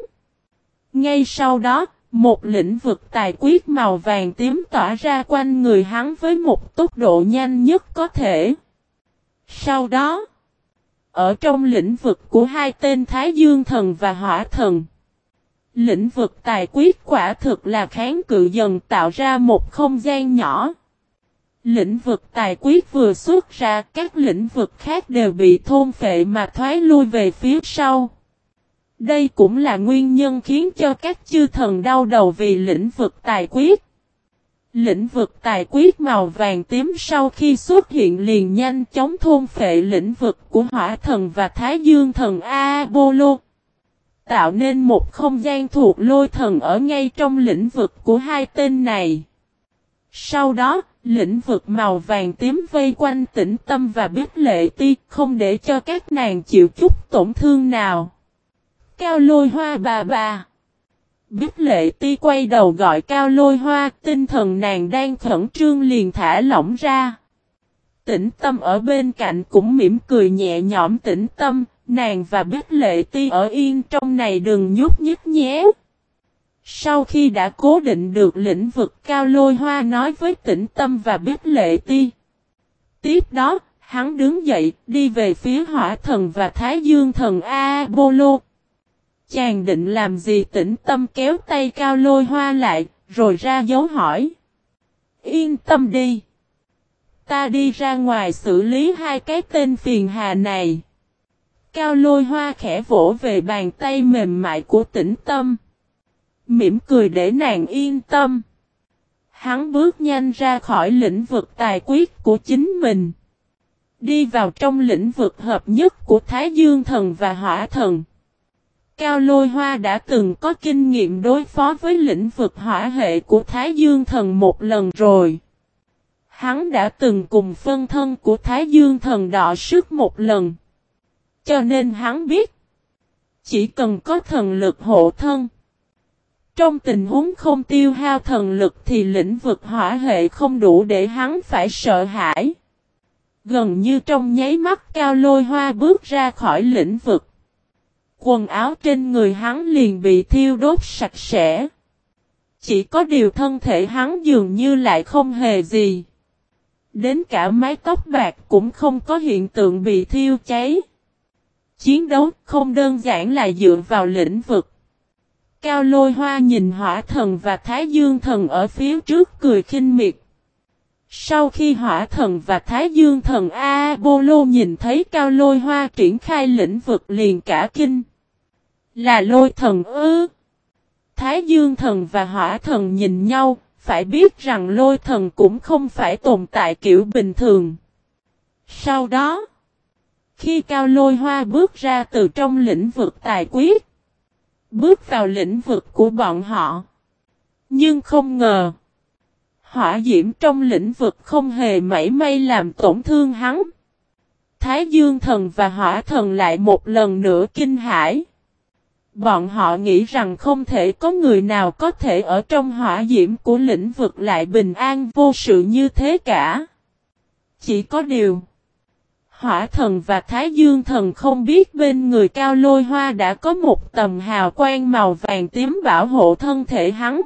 Ngay sau đó, một lĩnh vực tài quyết màu vàng tím tỏa ra quanh người hắn với một tốc độ nhanh nhất có thể. Sau đó, ở trong lĩnh vực của hai tên Thái Dương Thần và Hỏa Thần, lĩnh vực tài quyết quả thực là kháng cự dần tạo ra một không gian nhỏ. Lĩnh vực tài quyết vừa xuất ra, các lĩnh vực khác đều bị thôn phệ mà thoái lui về phía sau. Đây cũng là nguyên nhân khiến cho các chư thần đau đầu vì lĩnh vực tài quyết. Lĩnh vực tài quyết màu vàng tím sau khi xuất hiện liền nhanh chóng thôn phệ lĩnh vực của hỏa thần và thái dương thần Apollo. Tạo nên một không gian thuộc lôi thần ở ngay trong lĩnh vực của hai tên này. Sau đó, lĩnh vực màu vàng tím vây quanh tĩnh tâm và biết lệ ti không để cho các nàng chịu chút tổn thương nào. Cao lôi hoa bà bà. Biết lệ ti quay đầu gọi cao lôi hoa, tinh thần nàng đang khẩn trương liền thả lỏng ra. Tĩnh tâm ở bên cạnh cũng mỉm cười nhẹ nhõm tĩnh tâm, nàng và biết lệ ti ở yên trong này đừng nhúc nhích nhé. Sau khi đã cố định được lĩnh vực cao lôi hoa nói với tĩnh tâm và biết lệ ti. Tiếp đó, hắn đứng dậy, đi về phía hỏa thần và thái dương thần A-bô-lô, Chàng định làm gì tĩnh tâm kéo tay cao lôi hoa lại, rồi ra dấu hỏi. Yên tâm đi. Ta đi ra ngoài xử lý hai cái tên phiền hà này. Cao lôi hoa khẽ vỗ về bàn tay mềm mại của tĩnh tâm. Mỉm cười để nàng yên tâm. Hắn bước nhanh ra khỏi lĩnh vực tài quyết của chính mình. Đi vào trong lĩnh vực hợp nhất của Thái Dương Thần và Hỏa Thần. Cao Lôi Hoa đã từng có kinh nghiệm đối phó với lĩnh vực hỏa hệ của Thái Dương Thần một lần rồi. Hắn đã từng cùng phân thân của Thái Dương thần đọ sức một lần. Cho nên hắn biết. Chỉ cần có thần lực hộ thân. Trong tình huống không tiêu hao thần lực thì lĩnh vực hỏa hệ không đủ để hắn phải sợ hãi. Gần như trong nháy mắt cao lôi hoa bước ra khỏi lĩnh vực. Quần áo trên người hắn liền bị thiêu đốt sạch sẽ. Chỉ có điều thân thể hắn dường như lại không hề gì. Đến cả mái tóc bạc cũng không có hiện tượng bị thiêu cháy. Chiến đấu không đơn giản là dựa vào lĩnh vực. Cao lôi hoa nhìn hỏa thần và thái dương thần ở phía trước cười khinh miệt. Sau khi hỏa thần và thái dương thần A-bô-lô nhìn thấy cao lôi hoa triển khai lĩnh vực liền cả kinh. Là lôi thần ư. Thái dương thần và hỏa thần nhìn nhau, phải biết rằng lôi thần cũng không phải tồn tại kiểu bình thường. Sau đó, khi cao lôi hoa bước ra từ trong lĩnh vực tài quyết, bước vào lĩnh vực của bọn họ. Nhưng không ngờ, hỏa diễm trong lĩnh vực không hề mảy may làm tổn thương hắn. Thái Dương thần và hỏa thần lại một lần nữa kinh hãi. Bọn họ nghĩ rằng không thể có người nào có thể ở trong hỏa diễm của lĩnh vực lại bình an vô sự như thế cả. Chỉ có điều, hỏa thần và thái dương thần không biết bên người cao lôi hoa đã có một tầm hào quang màu vàng tím bảo hộ thân thể hắn.